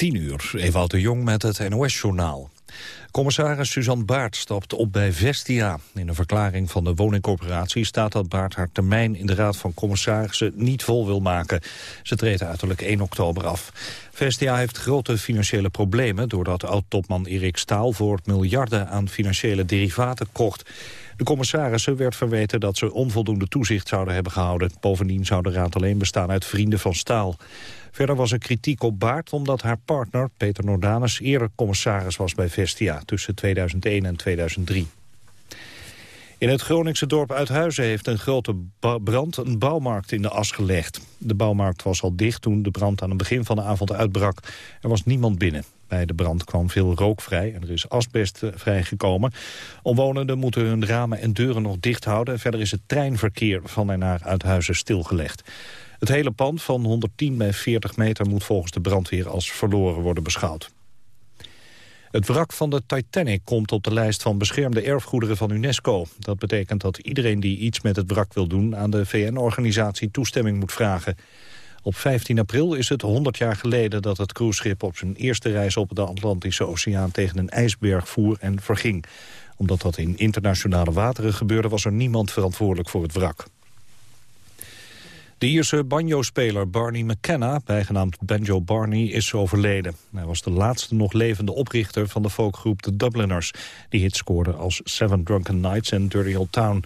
10 uur, Ewout de Jong met het NOS-journaal. Commissaris Suzanne Baart stapt op bij Vestia. In een verklaring van de woningcorporatie staat dat Baart haar termijn in de Raad van Commissarissen niet vol wil maken. Ze treedt uiterlijk 1 oktober af. Vestia heeft grote financiële problemen doordat oud-topman Erik Staal voor miljarden aan financiële derivaten kocht. De commissarissen werd verweten dat ze onvoldoende toezicht zouden hebben gehouden. Bovendien zou de raad alleen bestaan uit vrienden van Staal. Verder was er kritiek op Baart omdat haar partner, Peter Nordanus, eerder commissaris was bij Vestia tussen 2001 en 2003. In het Groningse dorp Uithuizen heeft een grote brand een bouwmarkt in de as gelegd. De bouwmarkt was al dicht toen de brand aan het begin van de avond uitbrak. Er was niemand binnen. Bij de brand kwam veel rook vrij en er is asbest eh, vrijgekomen. Omwonenden moeten hun ramen en deuren nog dicht houden. Verder is het treinverkeer van en naar Uithuizen stilgelegd. Het hele pand van 110 bij 40 meter moet volgens de brandweer als verloren worden beschouwd. Het wrak van de Titanic komt op de lijst van beschermde erfgoederen van UNESCO. Dat betekent dat iedereen die iets met het wrak wil doen... aan de VN-organisatie toestemming moet vragen. Op 15 april is het 100 jaar geleden dat het cruiseschip... op zijn eerste reis op de Atlantische Oceaan tegen een ijsberg voer en verging. Omdat dat in internationale wateren gebeurde... was er niemand verantwoordelijk voor het wrak. De Ierse banjo-speler Barney McKenna, bijgenaamd Banjo Barney, is overleden. Hij was de laatste nog levende oprichter van de folkgroep The Dubliners... die hits scoorden als Seven Drunken Nights en Dirty Old Town.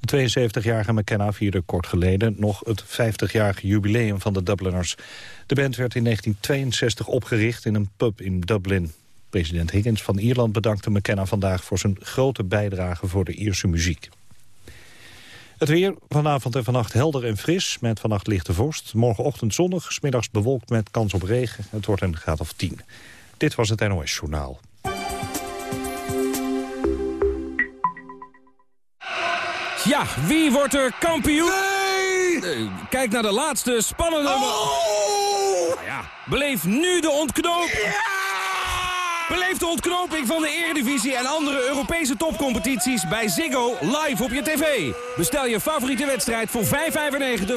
De 72-jarige McKenna vierde kort geleden nog het 50-jarige jubileum van de Dubliners. De band werd in 1962 opgericht in een pub in Dublin. President Higgins van Ierland bedankte McKenna vandaag voor zijn grote bijdrage voor de Ierse muziek. Het weer vanavond en vannacht helder en fris, met vannacht lichte vorst. Morgenochtend zonnig, smiddags bewolkt met kans op regen. Het wordt een graad of 10. Dit was het NOS Journaal. Ja, wie wordt er kampioen? Nee! Kijk naar de laatste spannende... Oh! Nou ja, beleef nu de ontknoping. Ja! Beleef de ontknoping van de Eredivisie en andere Europese topcompetities bij Ziggo live op je tv. Bestel je favoriete wedstrijd voor 5,95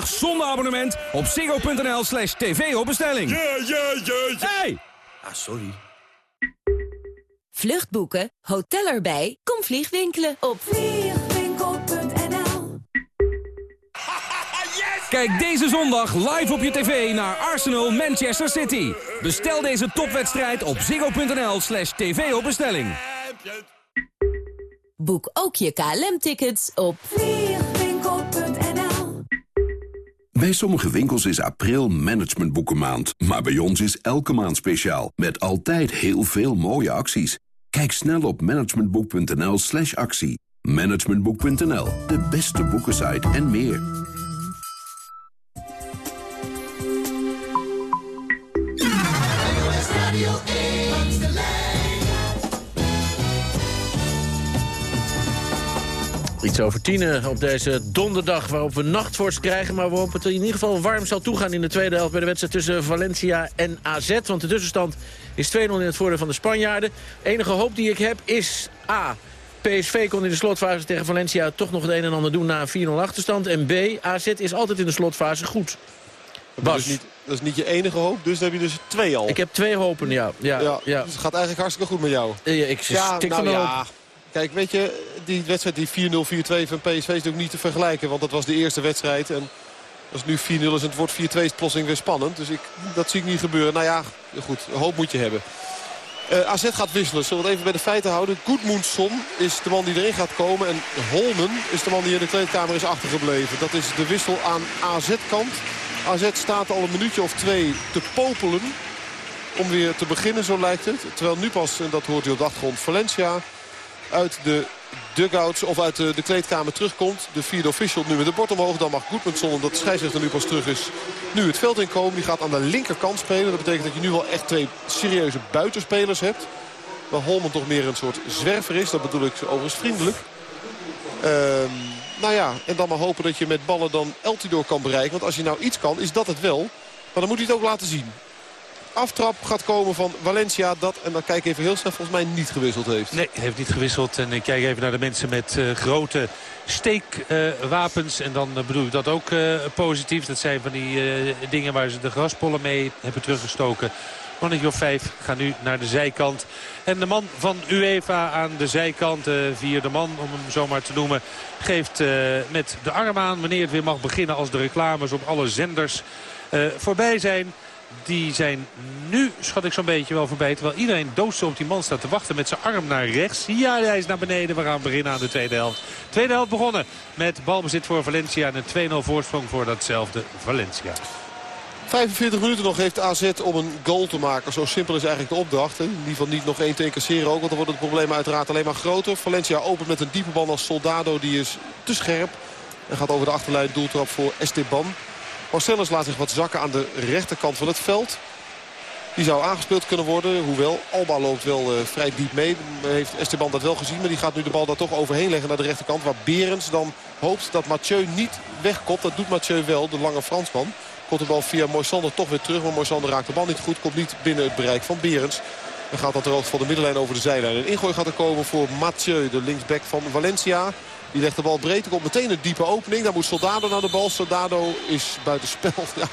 zonder abonnement op ziggo.nl slash tv op bestelling. Ja, ja, ja, Hey! Ah, sorry. Vluchtboeken, hotel erbij, kom vliegwinkelen op Kijk deze zondag live op je tv naar Arsenal Manchester City. Bestel deze topwedstrijd op ziggo.nl slash tv op bestelling. Boek ook je KLM-tickets op vliegwinkel.nl Bij sommige winkels is april managementboekenmaand. Maar bij ons is elke maand speciaal. Met altijd heel veel mooie acties. Kijk snel op managementboek.nl slash actie. Managementboek.nl, de beste boekensite en meer. Iets over tienen op deze donderdag waarop we nachtvorst krijgen... maar waarop het in ieder geval warm zal toegaan in de tweede helft... bij de wedstrijd tussen Valencia en AZ. Want de tussenstand is 2-0 in het voordeel van de Spanjaarden. enige hoop die ik heb is A... PSV kon in de slotfase tegen Valencia toch nog het een en ander doen na een 4-0 achterstand. En B, AZ is altijd in de slotfase goed. Dat is, niet, dat is niet je enige hoop, dus dan heb je dus twee al. Ik heb twee hopen, ja. ja, ja, Dus het gaat eigenlijk hartstikke goed met jou. Ja, ik ja, stik nou, van ja. Kijk, weet je, die wedstrijd die 4-0, 4-2 van PSV is natuurlijk niet te vergelijken. Want dat was de eerste wedstrijd. En als het nu 4-0 is en het wordt 4-2 is het plotseling weer spannend. Dus ik, dat zie ik niet gebeuren. Nou ja, goed, hoop moet je hebben. Uh, eh, AZ gaat wisselen. Zullen we het even bij de feiten houden. Goedmoensson is de man die erin gaat komen. En Holmen is de man die in de kleedkamer is achtergebleven. Dat is de wissel aan AZ-kant. AZ staat al een minuutje of twee te popelen. Om weer te beginnen, zo lijkt het. Terwijl nu pas, en dat hoort u op de achtergrond, Valencia uit de dugouts of uit de, de, kleedkamer terugkomt. De vierde official nu met de bord omhoog. Dan mag Goedmundsson, omdat de scheidsrechter nu pas terug is, nu het veld inkomen. Die gaat aan de linkerkant spelen. Dat betekent dat je nu wel echt twee serieuze buitenspelers hebt. Waar Holman toch meer een soort zwerver is. Dat bedoel ik overigens vriendelijk. Ehm, nou ja, en dan maar hopen dat je met ballen dan Eltidoor kan bereiken. Want als je nou iets kan, is dat het wel. Maar dan moet hij het ook laten zien. Aftrap gaat komen van Valencia. Dat, en dan kijk even heel snel, volgens mij niet gewisseld heeft. Nee, heeft niet gewisseld. En ik kijk even naar de mensen met uh, grote steekwapens. en dan bedoel ik dat ook positief. Dat zijn van die dingen waar ze de graspollen mee hebben teruggestoken. Mannetje of vijf gaan nu naar de zijkant. En de man van UEFA aan de zijkant, de vierde man om hem zo maar te noemen... geeft uh, met de arm aan wanneer het weer mag beginnen als de reclames op alle zenders uh, voorbij zijn. Die zijn nu, schat ik zo'n beetje wel voorbij. Terwijl iedereen doodste op die man staat te wachten met zijn arm naar rechts. Ja, hij is naar beneden. We gaan beginnen aan de tweede helft. Tweede helft begonnen met balbezit voor Valencia. En een 2-0 voorsprong voor datzelfde Valencia. 45 minuten nog heeft AZ om een goal te maken. Zo simpel is eigenlijk de opdracht. In ieder geval niet nog één te incasseren ook. Want dan wordt het probleem uiteraard alleen maar groter. Valencia opent met een diepe bal als Soldado. Die is te scherp. En gaat over de achterlijn doeltrap voor Esteban. Marcellus laat zich wat zakken aan de rechterkant van het veld. Die zou aangespeeld kunnen worden. Hoewel, Alba loopt wel uh, vrij diep mee. Heeft Esteban dat wel gezien. Maar die gaat nu de bal daar toch overheen leggen naar de rechterkant. Waar Berens dan hoopt dat Mathieu niet wegkopt. Dat doet Mathieu wel, de lange Fransman. Komt de bal via Moisander toch weer terug. Maar Moisander raakt de bal niet goed. Komt niet binnen het bereik van Berens. Dan gaat dat er van de middenlijn over de zijlijn. Een ingooi gaat er komen voor Mathieu, de linksback van Valencia. Die legt de bal breed. Er komt meteen een diepe opening. Daar moet Soldado naar de bal. Soldado is buitenspel. Ja,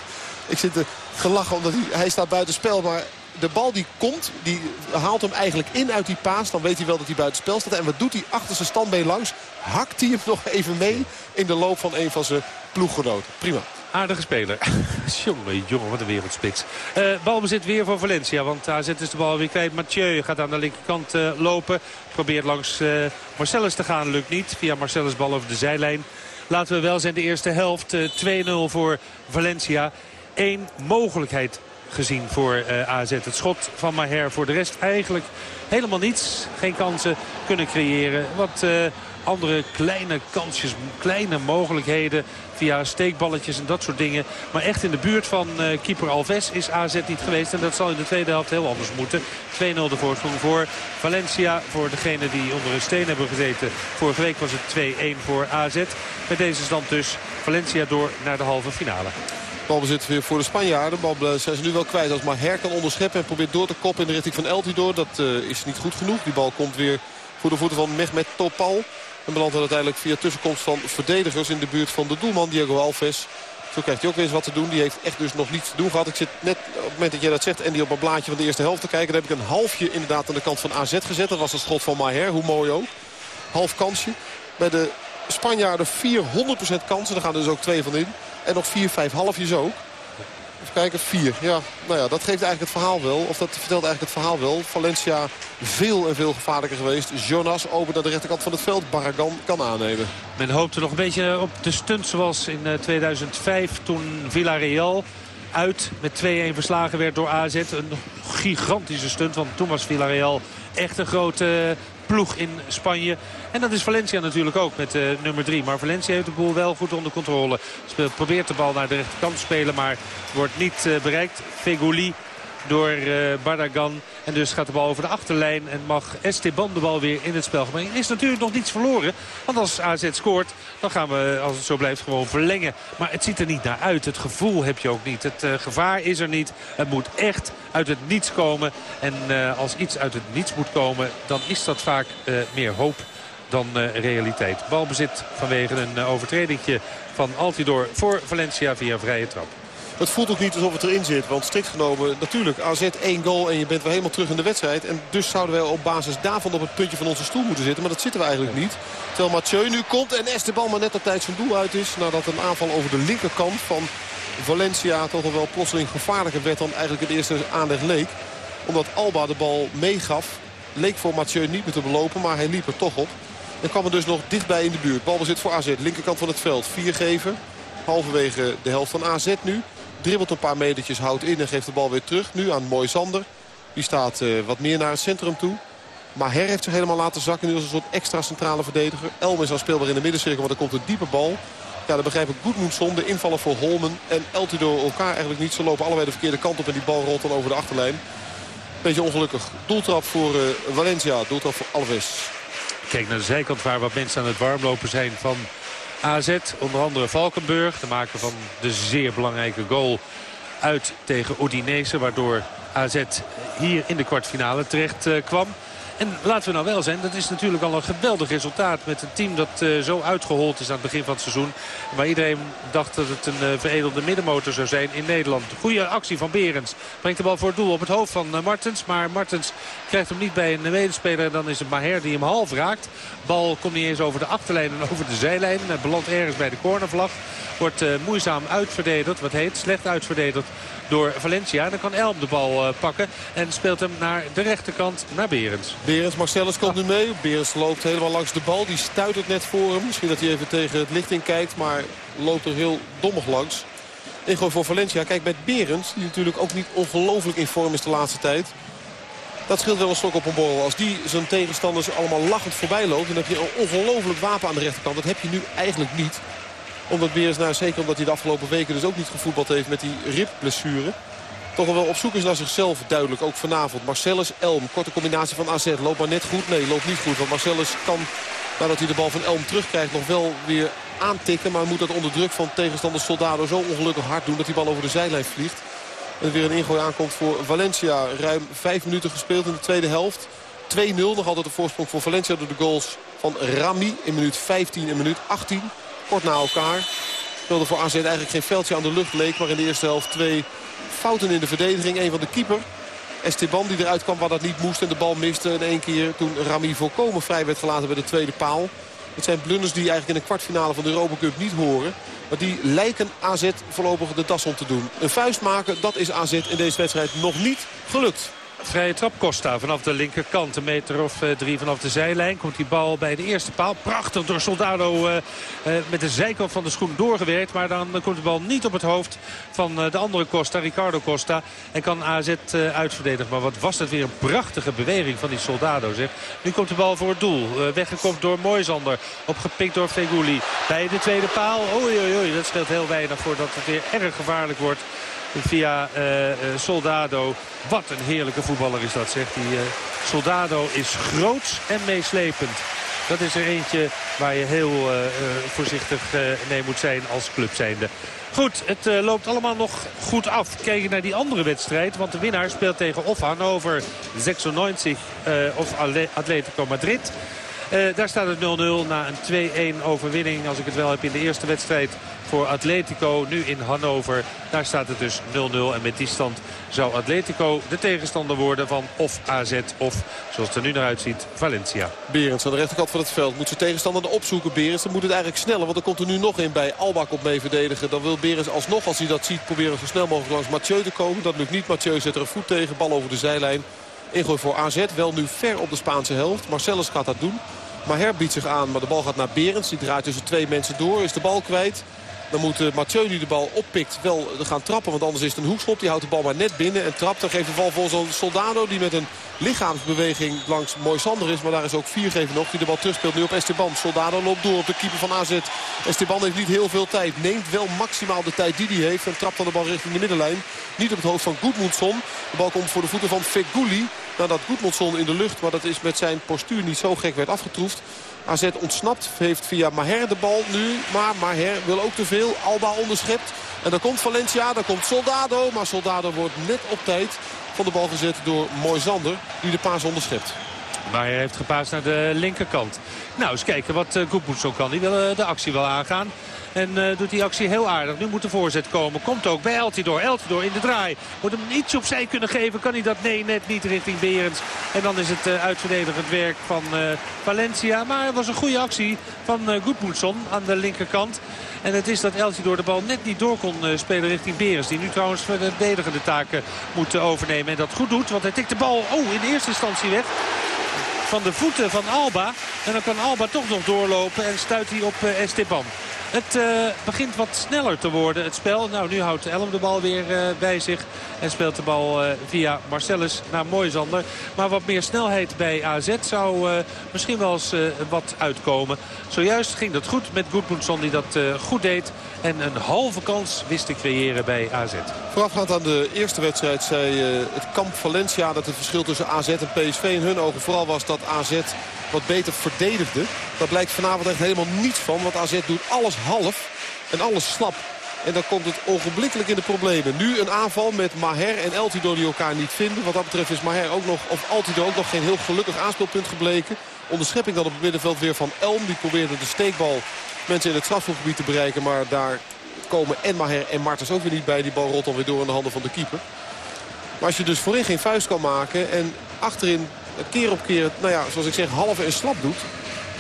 ik zit te gelachen omdat hij, hij staat buitenspel. Maar de bal die komt, die haalt hem eigenlijk in uit die paas. Dan weet hij wel dat hij buitenspel staat. En wat doet hij achter zijn standbeen langs? Hakt hij hem nog even mee in de loop van een van zijn ploeggenoten. Prima. Aardige speler. jongen, jongen, wat een wereldspiks. Uh, balbezit weer voor Valencia, want AZ is de bal weer kwijt. Mathieu gaat aan de linkerkant uh, lopen. Probeert langs uh, Marcellus te gaan, lukt niet. Via Marcellus bal over de zijlijn. Laten we wel zijn, de eerste helft 2-0 voor Valencia. Eén mogelijkheid gezien voor AZ. Het schot van Maher voor de rest eigenlijk helemaal niets. Geen kansen kunnen creëren. Wat andere kleine kansjes, kleine mogelijkheden via steekballetjes en dat soort dingen. Maar echt in de buurt van uh, keeper Alves is AZ niet geweest. En dat zal in de tweede helft heel anders moeten. 2-0 de voorsprong voor Valencia. Voor degene die onder een steen hebben gezeten. Vorige week was het 2-1 voor AZ. Met deze stand dus Valencia door naar de halve finale. Balbezit weer voor de Spanjaarden. Bal zijn ze nu wel kwijt als Maher kan onderscheppen en probeert door te koppen in de richting van Eltidoor. Dat uh, is niet goed genoeg. Die bal komt weer voor de voeten van Mehmet Topal. En belandt uiteindelijk via tussenkomst van verdedigers in de buurt van de doelman Diego Alves. Zo krijgt hij ook weer eens wat te doen. Die heeft echt dus nog niets te doen gehad. Ik zit net op het moment dat jij dat zegt en die op een blaadje van de eerste helft te kijken. Daar heb ik een halfje inderdaad aan de kant van AZ gezet. Dat was het schot van Maher. Hoe mooi ook. Half kansje. Bij de Spanjaarden 400% kansen. Daar gaan er dus ook twee van in. En nog 4, 5 halfjes ook. Even kijken, vier. Ja, nou ja, dat geeft eigenlijk het verhaal wel. Of dat vertelt eigenlijk het verhaal wel. Valencia veel en veel gevaarlijker geweest. Jonas open naar de rechterkant van het veld. Barragan kan aannemen. Men hoopte nog een beetje op de stunt zoals in 2005 eh, toen Villarreal uit met 2-1 verslagen werd door AZ. Een gigantische stunt, want toen was Villarreal echt een grote ploeg in Spanje. En dat is Valencia natuurlijk ook met uh, nummer 3. Maar Valencia heeft de boel wel goed onder controle. Speelt, probeert de bal naar de rechterkant te spelen, maar wordt niet uh, bereikt. Feguli door uh, Bardagan. En dus gaat de bal over de achterlijn en mag Esteban de bal weer in het spel brengen. Is natuurlijk nog niets verloren. Want als AZ scoort, dan gaan we, als het zo blijft, gewoon verlengen. Maar het ziet er niet naar uit. Het gevoel heb je ook niet. Het uh, gevaar is er niet. Het moet echt uit het niets komen. En uh, als iets uit het niets moet komen, dan is dat vaak meer hoop dan realiteit. Balbezit vanwege een overtredingje van Altidor voor Valencia via vrije trap. Het voelt ook niet alsof het erin zit. Want strikt genomen, natuurlijk, AZ één goal en je bent weer helemaal terug in de wedstrijd. En dus zouden wij op basis daarvan op het puntje van onze stoel moeten zitten. Maar dat zitten we eigenlijk niet. Terwijl Mathieu nu komt en Esteban maar net op tijd zijn doel uit is. Nadat een aanval over de linkerkant van Valencia toch wel plotseling gevaarlijker werd dan eigenlijk het eerste aanleg leek. Omdat Alba de bal meegaf. Leek voor Mathieu niet meer te belopen, maar hij liep er toch op. En kwam er dus nog dichtbij in de buurt. Balbezit voor AZ, linkerkant van het veld. Viergever, halverwege de helft van AZ nu. Dribbelt een paar metertjes, houdt in en geeft de bal weer terug. Nu aan Mooi Zander. Die staat uh, wat meer naar het centrum toe. Maar Her heeft zich helemaal laten zakken. Nu als een soort extra centrale verdediger. Elm is al speelbaar in de middencirkel, want er komt een diepe bal. Ja, dan begrijp ik Goedmoedson, de invallen voor Holmen en Eltidoor elkaar eigenlijk niet. Ze lopen allebei de verkeerde kant op en die bal rolt dan over de achterlijn. Beetje ongelukkig. Doeltrap voor uh, Valencia, doeltrap voor Alves. Kijk naar de zijkant waar wat mensen aan het warmlopen zijn van AZ. Onder andere Valkenburg, de maker van de zeer belangrijke goal uit tegen Udinese. Waardoor AZ hier in de kwartfinale terecht kwam. En laten we nou wel zijn, dat is natuurlijk al een geweldig resultaat... met een team dat uh, zo uitgehold is aan het begin van het seizoen. Waar iedereen dacht dat het een uh, veredelde middenmotor zou zijn in Nederland. Goede actie van Berends. Brengt de bal voor het doel op het hoofd van uh, Martens. Maar Martens krijgt hem niet bij een medespeler. En dan is het Maher die hem half raakt. Bal komt niet eens over de achterlijn en over de zijlijn. Belandt ergens bij de cornervlag. Wordt moeizaam uitverdedigd. Wat heet, slecht uitverdedigd door Valencia. Dan kan Elm de bal uh, pakken en speelt hem naar de rechterkant naar Berends. Berends, Marcellus komt nu mee. Berends loopt helemaal langs de bal. Die stuit het net voor hem. Misschien dat hij even tegen het licht in kijkt. Maar loopt er heel dommig langs. Ingooi voor Valencia. Kijk, met Berends, die natuurlijk ook niet ongelooflijk in vorm is de laatste tijd. Dat scheelt wel een stok op een borrel. Als die zijn tegenstanders allemaal lachend voorbij loopt... dan heb je een ongelooflijk wapen aan de rechterkant. Dat heb je nu eigenlijk niet omdat Beers, nou, zeker omdat hij de afgelopen weken dus ook niet gevoetbald heeft met die ribblessure. Toch wel op zoek is naar zichzelf duidelijk. Ook vanavond. Marcellus, Elm. Korte combinatie van AZ. Loopt maar net goed? Nee, loopt niet goed. Want Marcellus kan, nadat hij de bal van Elm terugkrijgt, nog wel weer aantikken. Maar moet dat onder druk van tegenstander Soldado zo ongelukkig hard doen dat die bal over de zijlijn vliegt. En weer een ingooi aankomt voor Valencia. Ruim vijf minuten gespeeld in de tweede helft. 2-0, nog altijd de voorsprong voor Valencia door de goals van Rami in minuut 15 en minuut 18 kort na elkaar. Speelde voor AZ eigenlijk geen veldje aan de lucht leek. Maar in de eerste helft twee fouten in de verdediging. Een van de keeper. Esteban die eruit kwam waar dat niet moest en de bal miste. En één keer toen Rami volkomen vrij werd gelaten bij de tweede paal. Het zijn blunders die eigenlijk in de kwartfinale van de Europa Cup niet horen. Maar die lijken AZ voorlopig de das om te doen. Een vuist maken, dat is AZ in deze wedstrijd nog niet gelukt. Vrije trap Costa vanaf de linkerkant. Een meter of uh, drie vanaf de zijlijn. Komt die bal bij de eerste paal. Prachtig door Soldado uh, uh, met de zijkant van de schoen doorgewerkt. Maar dan komt de bal niet op het hoofd van de andere Costa, Ricardo Costa. En kan AZ uitverdedigen. Maar wat was dat weer een prachtige beweging van die Soldado. Zeg. Nu komt de bal voor het doel. weggekomen door Moisander. Opgepikt door Feguli. Bij de tweede paal. Oei, oei, oei. Dat speelt heel weinig voordat het weer erg gevaarlijk wordt via uh, Soldado. Wat een heerlijke voetballer is dat, zegt hij. Uh, Soldado is groots en meeslepend. Dat is er eentje waar je heel uh, voorzichtig mee moet zijn als club zijnde. Goed, het loopt allemaal nog goed af. Kijken naar die andere wedstrijd. Want de winnaar speelt tegen of Hannover 96 of Atletico Madrid. Uh, daar staat het 0-0 na een 2-1 overwinning, als ik het wel heb, in de eerste wedstrijd voor Atletico. Nu in Hannover, daar staat het dus 0-0. En met die stand zou Atletico de tegenstander worden van of AZ of, zoals het er nu naar uitziet, Valencia. Berends aan de rechterkant van het veld moet zijn tegenstander opzoeken. Berends, dan moet het eigenlijk sneller, want er komt er nu nog een bij. Alba komt mee verdedigen. Dan wil Berends alsnog, als hij dat ziet, proberen zo snel mogelijk langs Mathieu te komen. Dat lukt niet. Mathieu zet er een voet tegen, bal over de zijlijn. Ingooi voor AZ, wel nu ver op de Spaanse helft. Marcellus gaat dat doen. Maher biedt zich aan, maar de bal gaat naar Berends. Die draait tussen twee mensen door, is de bal kwijt. Dan moet uh, Mathieu die de bal oppikt wel gaan trappen. Want anders is het een hoekschop. Die houdt de bal maar net binnen en trapt. Dan geeft de bal voor zo'n Soldado die met een lichaamsbeweging langs Moisander is. Maar daar is ook viergever nog die de bal terugspeelt nu op Esteban. Soldado loopt door op de keeper van AZ. Esteban heeft niet heel veel tijd. Neemt wel maximaal de tijd die hij heeft. En trapt dan de bal richting de middenlijn. Niet op het hoofd van Goedmundsson. De bal komt voor de voeten van Feguli. Nadat Goedmundsson in de lucht, maar dat is met zijn postuur niet zo gek, werd afgetroefd. AZ ontsnapt, heeft via Maher de bal nu. Maar Maher wil ook te veel. Alba onderschept. En dan komt Valencia, dan komt Soldado. Maar Soldado wordt net op tijd van de bal gezet door Moisander. Die de paas onderschept. Maar hij heeft gepaast naar de linkerkant. Nou, eens kijken wat uh, kan. Die wil uh, de actie wel aangaan. En uh, doet die actie heel aardig. Nu moet de voorzet komen. Komt ook bij Eltidoor. Eltidoor in de draai. Moet hem iets opzij kunnen geven. Kan hij dat? Nee, net niet richting Berends. En dan is het uh, uitverdedigend werk van Valencia. Maar het was een goede actie van uh, aan de linkerkant. En het is dat Eltidoor de bal net niet door kon spelen richting Berends. Die nu trouwens de verdedigende taken moet overnemen. En dat goed doet. Want hij tikt de bal oh, in eerste instantie weg van de voeten van Alba. En dan kan Alba toch nog doorlopen en stuit hij op Esteban. Het uh, begint wat sneller te worden, het spel. Nou, nu houdt Elm de bal weer uh, bij zich. En speelt de bal uh, via Marcellus naar Moisander. Maar wat meer snelheid bij AZ zou misschien wel eens wat uitkomen. Zojuist ging dat goed met Goedmundsson die dat goed deed. En een halve kans wist te creëren bij AZ. Voorafgaand aan de eerste wedstrijd zei het kamp Valencia... dat het verschil tussen AZ en PSV in hun ogen vooral was dat AZ wat beter verdedigde. Dat blijkt vanavond echt helemaal niets van. Want AZ doet alles half en alles slap. En dan komt het ogenblikkelijk in de problemen. Nu een aanval met Maher en Eltido die elkaar niet vinden. Wat dat betreft is Maher ook nog, of Altido ook nog geen heel gelukkig aanspeelpunt gebleken. Onderschepping dan op het middenveld weer van Elm. Die probeerde de steekbal mensen in het strafschopgebied te bereiken. Maar daar komen en Maher en Martens ook weer niet bij. Die bal rolt alweer door in de handen van de keeper. Maar als je dus voorin geen vuist kan maken en achterin keer op keer, nou ja, zoals ik zeg, half en slap doet...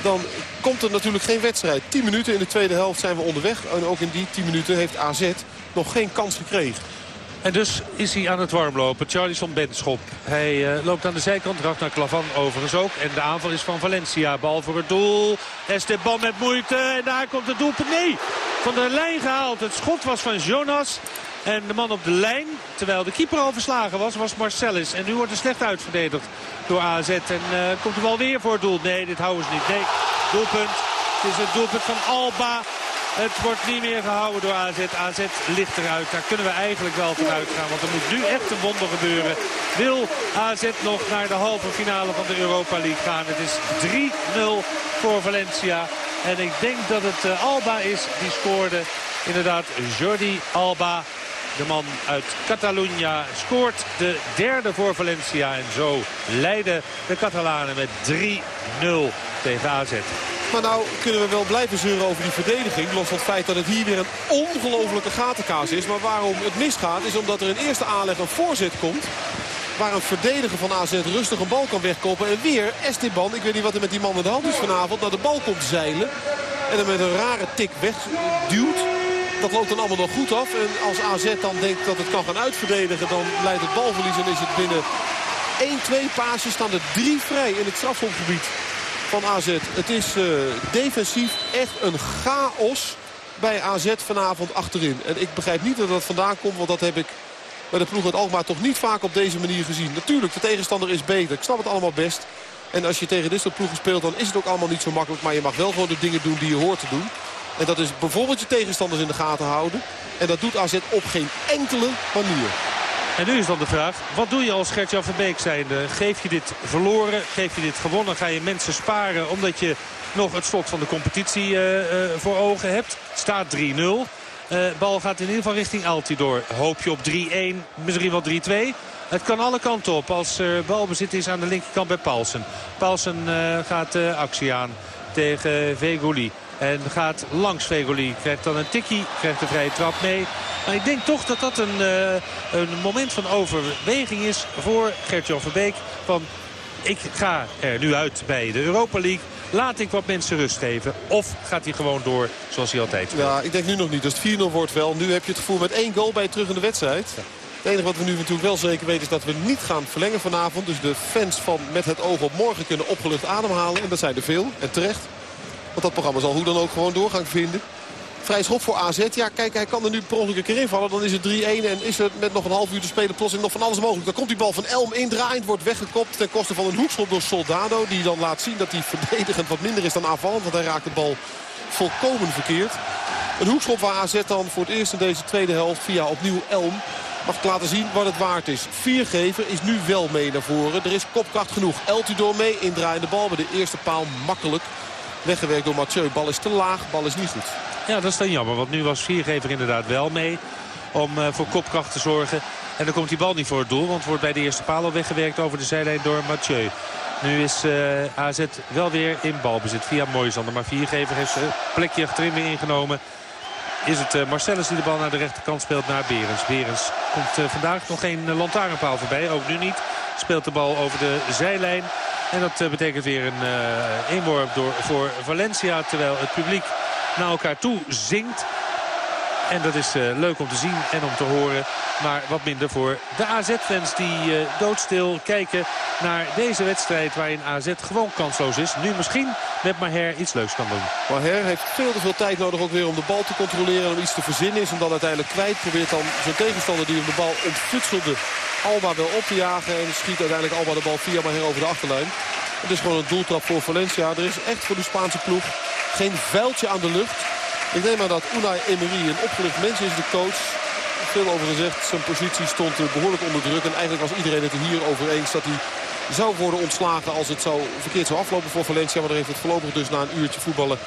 dan komt er natuurlijk geen wedstrijd. 10 minuten in de tweede helft zijn we onderweg. En ook in die 10 minuten heeft AZ nog geen kans gekregen. En dus is hij aan het warmlopen. Charlison Benschop. Hij uh, loopt aan de zijkant. naar Klavan overigens ook. En de aanval is van Valencia. Bal voor het doel. Esteban met moeite. En daar komt het doelpunt. Nee, van de lijn gehaald. Het schot was van Jonas. En de man op de lijn, terwijl de keeper al verslagen was, was Marcellus. En nu wordt er slecht uitverdedigd door AZ. En uh, komt de bal weer voor het doel. Nee, dit houden ze niet. Nee, doelpunt. Het is het doelpunt van Alba. Het wordt niet meer gehouden door AZ. AZ ligt eruit. Daar kunnen we eigenlijk wel van uitgaan. Want er moet nu echt een wonder gebeuren. Wil AZ nog naar de halve finale van de Europa League gaan. Het is 3-0 voor Valencia. En ik denk dat het uh, Alba is die scoorde. Inderdaad, Jordi Alba. De man uit Catalunya scoort de derde voor Valencia. En zo leiden de Catalanen met 3-0 tegen AZ. Maar nou kunnen we wel blijven zeuren over die verdediging. Los van het feit dat het hier weer een ongelofelijke gatenkaas is. Maar waarom het misgaat is omdat er in eerste aanleg een voorzet komt. Waar een verdediger van AZ rustig een bal kan wegkoppen. En weer Esteban, ik weet niet wat er met die man in de hand is vanavond, naar de bal komt zeilen. En hem met een rare tik wegduwt. Dat loopt dan allemaal nog goed af. En als AZ dan denkt dat het kan gaan uitverdedigen, dan leidt het balverlies en is het binnen 1-2 paasjes staan er drie vrij in het strafschopgebied van AZ. Het is uh, defensief echt een chaos bij AZ vanavond achterin. En ik begrijp niet dat dat vandaan komt, want dat heb ik bij de ploeg uit Alkmaar toch niet vaak op deze manier gezien. Natuurlijk, de tegenstander is beter. Ik snap het allemaal best. En als je tegen dit soort ploegen speelt, dan is het ook allemaal niet zo makkelijk. Maar je mag wel gewoon de dingen doen die je hoort te doen. En dat is bijvoorbeeld je tegenstanders in de gaten houden. En dat doet AZ op geen enkele manier. En nu is dan de vraag, wat doe je als Gert-Jan Beek zijnde? Geef je dit verloren? Geef je dit gewonnen? Ga je mensen sparen omdat je nog het slot van de competitie uh, uh, voor ogen hebt? Staat 3-0. Eh, bal gaat in ieder geval richting Altidor. Hoop je op 3-1, misschien wel 3-2. Het kan alle kanten op als er balbezit is aan de linkerkant bij Paulsen. Paulsen gaat actie aan tegen Vegoli. En gaat langs Vegoli. Krijgt dan een tikkie. Krijgt de vrije trap mee. Maar ik denk toch dat dat een, een moment van overweging is voor Gert-Jan Verbeek. Van ik ga er nu uit bij de Europa League. Laat ik wat mensen rust geven. Of gaat hij gewoon door zoals hij altijd wil? Ja, ik denk nu nog niet. Als het 4-0 wordt wel. Nu heb je het gevoel met één goal bij terug in de wedstrijd. Het enige wat we nu natuurlijk wel zeker weten is dat we niet gaan verlengen vanavond. Dus de fans van met het oog op morgen kunnen opgelucht ademhalen. En dat zijn er veel. En terecht. Want dat programma zal hoe dan ook gewoon doorgang vinden. Vrij schop voor AZ. Ja, kijk, hij kan er nu per ongeluk een keer invallen. Dan is het 3-1 en is er met nog een half uur te spelen plotseling nog van alles mogelijk. Dan komt die bal van Elm indraaiend, wordt weggekopt ten koste van een hoekschop door Soldado. Die dan laat zien dat hij verdedigend wat minder is dan aanvallend. Want hij raakt de bal volkomen verkeerd. Een hoekschop waar AZ dan voor het eerst in deze tweede helft via opnieuw Elm mag laten zien wat het waard is. Viergever is nu wel mee naar voren. Er is kopkracht genoeg. Eltidoor mee, indraaiende bal bij de eerste paal makkelijk. Weggewerkt door Mathieu. Bal is te laag, bal is niet goed. Ja, dat is dan jammer. Want nu was Viergever inderdaad wel mee om uh, voor kopkracht te zorgen. En dan komt die bal niet voor het doel. Want wordt bij de eerste paal al weggewerkt over de zijlijn door Mathieu. Nu is uh, AZ wel weer in balbezit via Moisander. Maar Viergever heeft zijn plekje achterin weer ingenomen. Is het uh, Marcellus die de bal naar de rechterkant speelt naar Berens. Berens komt vandaag nog geen lantaarnpaal voorbij. Ook nu niet. Speelt de bal over de zijlijn. En dat betekent weer een uh, inworp door, voor Valencia. Terwijl het publiek naar elkaar toe zingt. En dat is uh, leuk om te zien en om te horen. Maar wat minder voor de AZ-fans die uh, doodstil kijken naar deze wedstrijd waarin AZ gewoon kansloos is. Nu misschien met Maher iets leuks kan doen. Maher heeft veel te veel tijd nodig ook weer om de bal te controleren. Om iets te verzinnen is en dan uiteindelijk kwijt. Probeert dan zijn tegenstander die hem de bal ontfutselde Alba wel op te jagen. En schiet uiteindelijk Alba de bal via Maher over de achterlijn. Het is gewoon een doeltrap voor Valencia. Er is echt voor de Spaanse ploeg geen vuiltje aan de lucht. Ik neem aan dat Unai Emery een opgelucht mens is, de coach. Veel over gezegd, zijn positie stond behoorlijk onder druk. En eigenlijk was iedereen het er hier over eens dat hij zou worden ontslagen als het zou, verkeerd zou aflopen voor Valencia. Maar daar heeft het voorlopig dus na een uurtje voetballen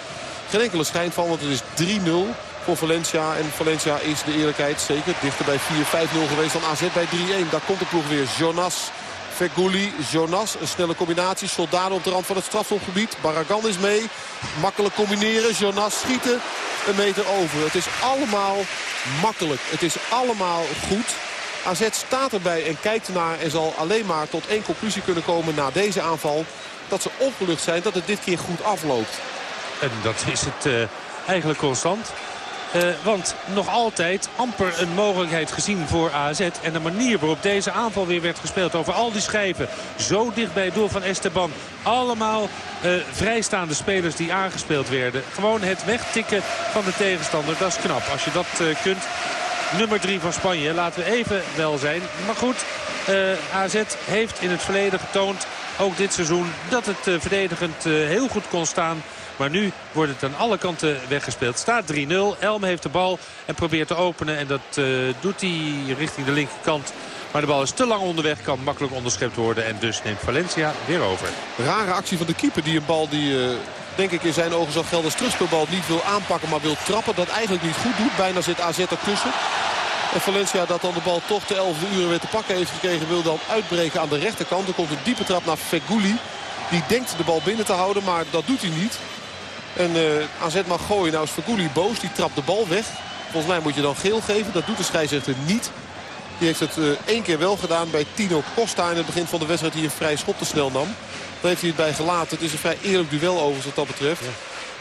geen enkele schijn van. Want het is 3-0. voor Valencia. En Valencia is de eerlijkheid zeker dichter bij 4-5-0 geweest dan AZ bij 3-1. Daar komt de ploeg weer. Jonas, Feguli, Jonas. Een snelle combinatie. Soldaten op de rand van het strafschopgebied. Barragan is mee. Makkelijk combineren. Jonas schieten. Een meter over. Het is allemaal makkelijk. Het is allemaal goed. AZ staat erbij en kijkt ernaar en zal alleen maar tot één conclusie kunnen komen na deze aanval. Dat ze opgelucht zijn dat het dit keer goed afloopt. En dat is het uh, eigenlijk constant. Uh, want nog altijd amper een mogelijkheid gezien voor AZ. En de manier waarop deze aanval weer werd gespeeld over al die schijven. Zo dicht bij het doel van Esteban. Allemaal uh, vrijstaande spelers die aangespeeld werden. Gewoon het wegtikken van de tegenstander. Dat is knap. Als je dat uh, kunt. Nummer 3 van Spanje. Laten we even wel zijn. Maar goed, AZ heeft in het verleden getoond ook dit seizoen dat het verdedigend heel goed kon staan. Maar nu wordt het aan alle kanten weggespeeld. Staat 3-0. Elm heeft de bal en probeert te openen. En dat uh, doet hij richting de linkerkant. Maar de bal is te lang onderweg, kan makkelijk onderschept worden. En dus neemt Valencia weer over. Rare actie van de keeper die een bal die... Denk ik in zijn ogen zal gelden als terugspeelbal niet wil aanpakken, maar wil trappen. Dat eigenlijk niet goed doet. Bijna zit AZ ertussen. En Valencia dat dan de bal toch de 11 uur weer te pakken heeft gekregen. Wil dan uitbreken aan de rechterkant. Er komt een diepe trap naar Feguli. Die denkt de bal binnen te houden, maar dat doet hij niet. En uh, AZ mag gooien. Nou is Feguli boos. Die trapt de bal weg. Volgens mij moet je dan geel geven. Dat doet de scheidsrechter niet. Die heeft het uh, één keer wel gedaan bij Tino Costa in het begin van de wedstrijd. Die een vrij schot te snel nam. Daar heeft hij het bij gelaten. Het is een vrij eerlijk duel overigens wat dat betreft.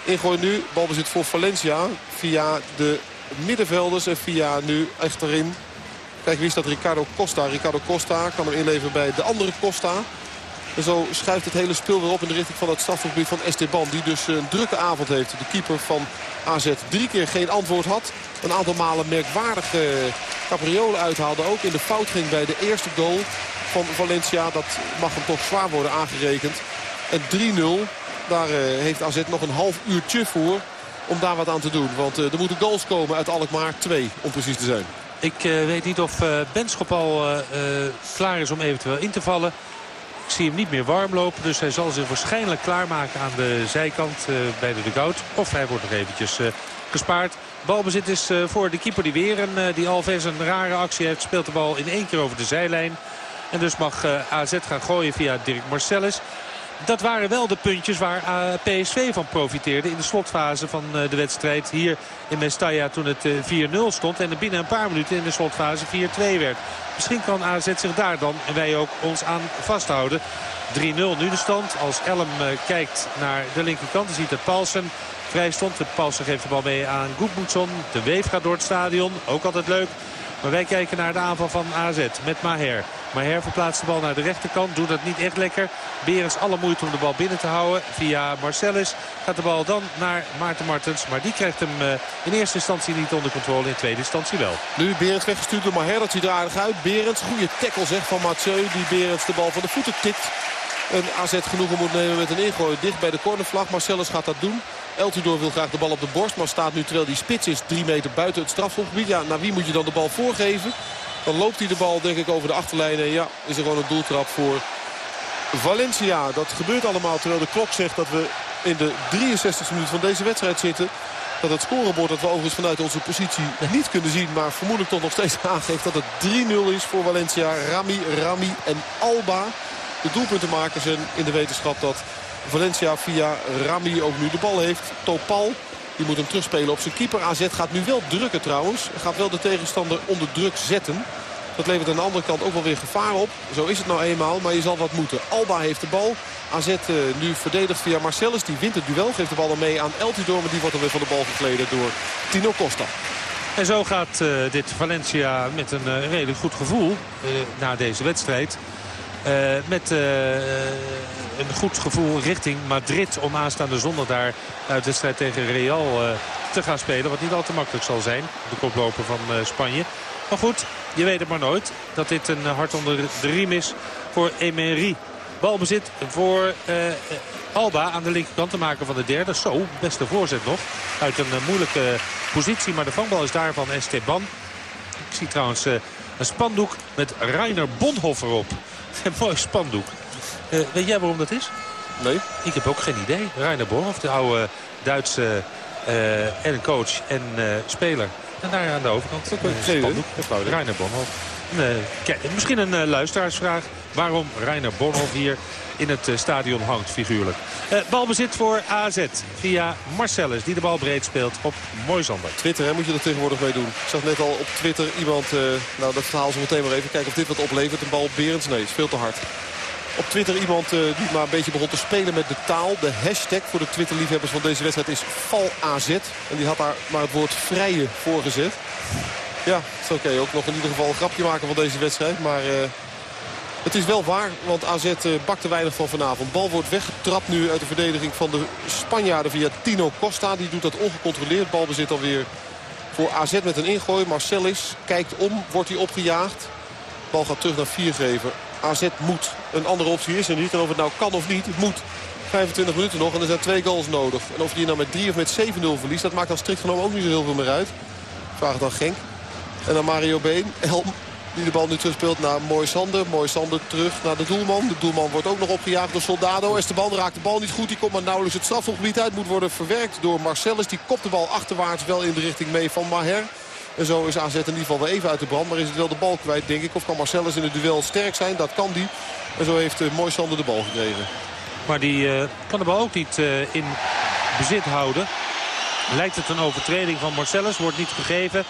Ingooi nu. Balbezit voor Valencia. Via de middenvelders. En via nu achterin. Kijk, wie is dat? Ricardo Costa. Ricardo Costa kan hem inleveren bij de andere Costa. En zo schuift het hele spel weer op in de richting van het strafgebied van Esteban. Die dus een drukke avond heeft. De keeper van AZ drie keer geen antwoord had. Een aantal malen merkwaardige capriolen uithaalde. Ook in de fout ging bij de eerste goal van Valencia. Dat mag hem toch zwaar worden aangerekend. En 3-0. Daar heeft AZ nog een half uurtje voor om daar wat aan te doen. Want uh, er moeten goals komen uit Alkmaar. Twee, om precies te zijn. Ik uh, weet niet of uh, Benschop al klaar is om eventueel in te vallen. Ik zie hem niet meer warm lopen. Dus hij zal zich waarschijnlijk klaarmaken aan de zijkant bij de dugout. Of hij wordt nog eventjes gespaard. Balbezit is voor de keeper die weer een, die Alves een rare actie heeft. Speelt de bal in één keer over de zijlijn. En dus mag AZ gaan gooien via Dirk Marcellus dat waren wel de puntjes waar PSV van profiteerde in de slotfase van de wedstrijd hier in Mestalla toen het 4-0 stond. En er binnen een paar minuten in de slotfase 4-2 werd. Misschien kan AZ zich daar dan en wij ook ons aan vasthouden. 3-0 nu de stand. Als Elm kijkt naar de linkerkant, dan ziet het Paulsen vrij stond. Paulsen geeft de bal mee aan Goedmoedson. De Weef gaat door het stadion. Ook altijd leuk. Maar wij kijken naar de aanval van AZ met Maher. Maher verplaatst de bal naar de rechterkant. Doet dat niet echt lekker. Berens alle moeite om de bal binnen te houden. Via Marcellus gaat de bal dan naar Maarten Martens. Maar die krijgt hem in eerste instantie niet onder controle. In tweede instantie wel. Nu Berens weggestuurd door Maher. Dat ziet er aardig uit. Berens, goede tackle zeg van Mathieu. Die Berens de bal van de voeten tikt. Een AZ genoegen moet nemen met een ingooi dicht bij de cornervlag. Marcellus gaat dat doen. Eltidoor wil graag de bal op de borst. Maar staat nu terwijl die spits is drie meter buiten het strafschopgebied. Ja, naar wie moet je dan de bal voorgeven? Dan loopt hij de bal denk ik over de achterlijn. En ja, is er gewoon een doeltrap voor Valencia. Dat gebeurt allemaal terwijl de klok zegt dat we in de 63 e minuut van deze wedstrijd zitten. Dat het scorebord dat we overigens vanuit onze positie niet kunnen zien. Maar vermoedelijk toch nog steeds aangeeft dat het 3-0 is voor Valencia. Rami, Rami en Alba. De doelpuntenmakers en in de wetenschap dat Valencia via Rami ook nu de bal heeft. Topal die moet hem terugspelen op zijn keeper. AZ gaat nu wel drukken trouwens. Gaat wel de tegenstander onder druk zetten. Dat levert aan de andere kant ook wel weer gevaar op. Zo is het nou eenmaal, maar je zal wat moeten. Alba heeft de bal. AZ uh, nu verdedigd via Marcellus. Die wint het duel. Geeft de bal dan mee aan Eltidoor. Maar die wordt dan weer van de bal gekleden door Tino Costa. En zo gaat uh, dit Valencia met een uh, redelijk goed gevoel na deze wedstrijd. Met een goed gevoel richting Madrid om aanstaande zondag daar uit wedstrijd tegen Real te gaan spelen. Wat niet al te makkelijk zal zijn. De koploper van Spanje. Maar goed, je weet het maar nooit dat dit een hart onder de riem is voor Emery. Balbezit voor Alba aan de linkerkant te maken van de derde. Zo, beste voorzet nog. Uit een moeilijke positie, maar de vangbal is daar van Esteban. Ik zie trouwens een spandoek met Rainer Bonhoff erop. Een mooi spandoek. weet jij waarom dat is? Nee. Ik heb ook geen idee. Rainer Bonhoff, de oude Duitse en een coach en speler. En daar aan de overkant. Dat is uh, Reiner Bonhoff. misschien een luisteraarsvraag. Waarom Reiner Bonhoff hier in het stadion hangt, figuurlijk. balbezit voor AZ via Marcellus, die de bal breed speelt op Moisander. Twitter, hè, moet je er tegenwoordig mee doen. Ik zag net al op Twitter iemand, nou dat verhaal ze meteen maar even, kijken of dit wat oplevert. Een bal op Berends, nee, is veel te hard op Twitter iemand die maar een beetje begon te spelen met de taal. De hashtag voor de Twitter-liefhebbers van deze wedstrijd is ValAZ. En die had daar maar het woord vrije voor gezet. Ja, zo kan je ook nog in ieder geval een grapje maken van deze wedstrijd. Maar het is wel waar, want AZ uh, bakte weinig van vanavond. Bal wordt weggetrapt nu uit de verdediging van de Spanjaarden via Tino Costa. Die doet dat ongecontroleerd. Bal bezit alweer voor AZ met een ingooi. Marcelis kijkt om, wordt hij opgejaagd. Bal gaat terug naar Viergever. AZ moet. Een andere optie is er niet. En of het nou kan of niet, het moet. 25 minuten nog en er zijn twee goals nodig. En of je nou met 3 of met 7-0 verliest, dat maakt dan strikt genomen ook niet zo heel veel meer uit. Vraag het dan Genk. En dan Mario Been. Helm die de bal nu terugspeelt naar Mooi Sander. Mooi Sander terug naar de doelman. De doelman wordt ook nog opgejaagd door Soldado. Esteban raakt de bal niet goed. Die komt maar nauwelijks het strafgebied uit. Moet worden verwerkt door Marcellus. Die kopt de bal achterwaarts wel in de richting mee van Maher. En zo is AZ in ieder geval wel even uit de brand. Maar is het wel de bal kwijt, denk ik. Of kan Marcellus in het duel sterk zijn? Dat kan die. En zo heeft uh, Mooi Sander de bal gekregen. Maar die uh, kan de bal ook niet uh, in bezit houden. Lijkt het een overtreding van Marcellus. Wordt niet gegeven.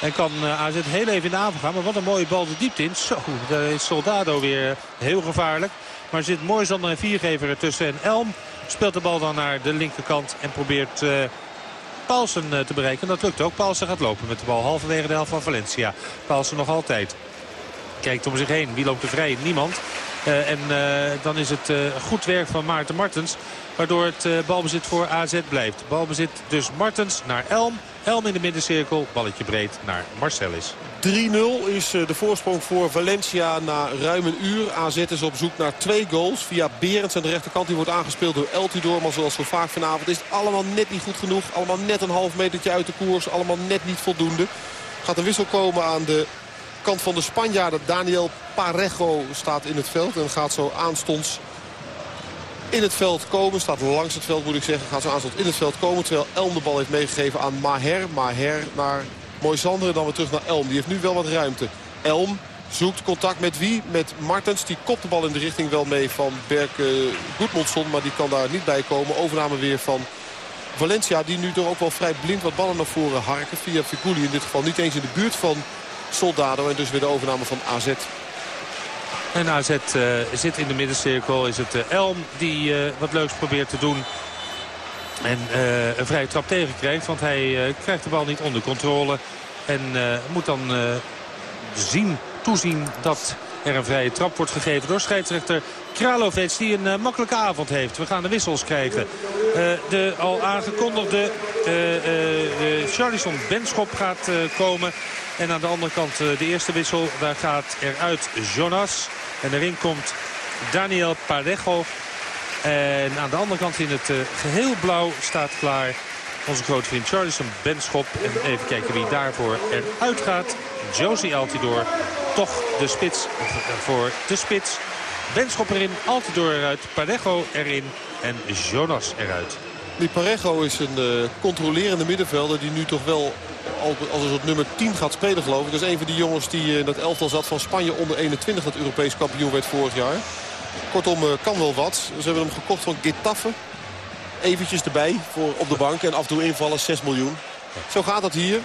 En kan AZ heel even in de aanval gaan. Maar wat een mooie bal de diepte in. Zo, daar is Soldado weer heel gevaarlijk. Maar zit mooi Sander en Viergever ertussen. En Elm speelt de bal dan naar de linkerkant. En probeert Paulsen eh, te bereiken. Dat lukt ook. Paulsen gaat lopen met de bal halverwege de helft van Valencia. Paulsen nog altijd. Kijkt om zich heen. Wie loopt er vrij? Niemand. Uh, en uh, dan is het uh, goed werk van Maarten Martens. Waardoor het balbezit voor AZ blijft. Balbezit dus Martens naar Elm. Elm in de middencirkel. Balletje breed naar Marcelis. 3-0 is de voorsprong voor Valencia na ruim een uur. AZ is op zoek naar twee goals. Via Berends aan de rechterkant. Die wordt aangespeeld door Eltidoor. Maar zoals zo vaak vanavond is het allemaal net niet goed genoeg. Allemaal net een half metertje uit de koers. Allemaal net niet voldoende. Gaat een wissel komen aan de kant van de Spanjaarden. Daniel Parejo staat in het veld. En gaat zo aanstonds in het veld komen. Staat langs het veld moet ik zeggen. Gaat zo aanstonds in het veld komen. Terwijl Elm de bal heeft meegegeven aan Maher. Maher naar Moisander. Dan weer terug naar Elm. Die heeft nu wel wat ruimte. Elm zoekt contact met wie? Met Martens. Die kopt de bal in de richting wel mee van Berk uh, Goedmondson. Maar die kan daar niet bij komen. Overname weer van Valencia. Die nu toch ook wel vrij blind wat ballen naar voren harken. Via Figuli in dit geval niet eens in de buurt van Soldado. En dus weer de overname van AZ. En AZ uh, zit in de middencirkel. Is het uh, Elm die uh, wat leuks probeert te doen. En een vrije trap tegenkrijgt. Want hij krijgt de bal niet onder controle. En moet dan zien, toezien dat er een vrije trap wordt gegeven door scheidsrechter Kralovic die een uh, makkelijke avond heeft. We gaan de wissels krijgen. Uh, de al aangekondigde uh, Charlison Benschop gaat komen. En aan de andere kant de eerste wissel. Daar gaat eruit Jonas. En erin komt Daniel Parejo. En aan de andere kant in het geheel blauw staat klaar onze grote vriend Charlison Benschop. En even kijken wie daarvoor eruit gaat. Josie Altidor. Toch de spits voor de spits. Benschop erin, Altidor eruit, Parejo erin en Jonas eruit. Die Parejo is een uh, controlerende middenvelder die nu toch wel als een soort nummer 10 gaat spelen geloof ik. Dat is een van die jongens die eh, in dat elftal zat van Spanje onder 21 dat Europees kampioen werd vorig jaar. Kortom, uh, kan wel wat. Ze hebben hem gekocht van Getafe. Eventjes erbij voor op de bank en af en toe invallen 6 miljoen. Zo gaat dat hier.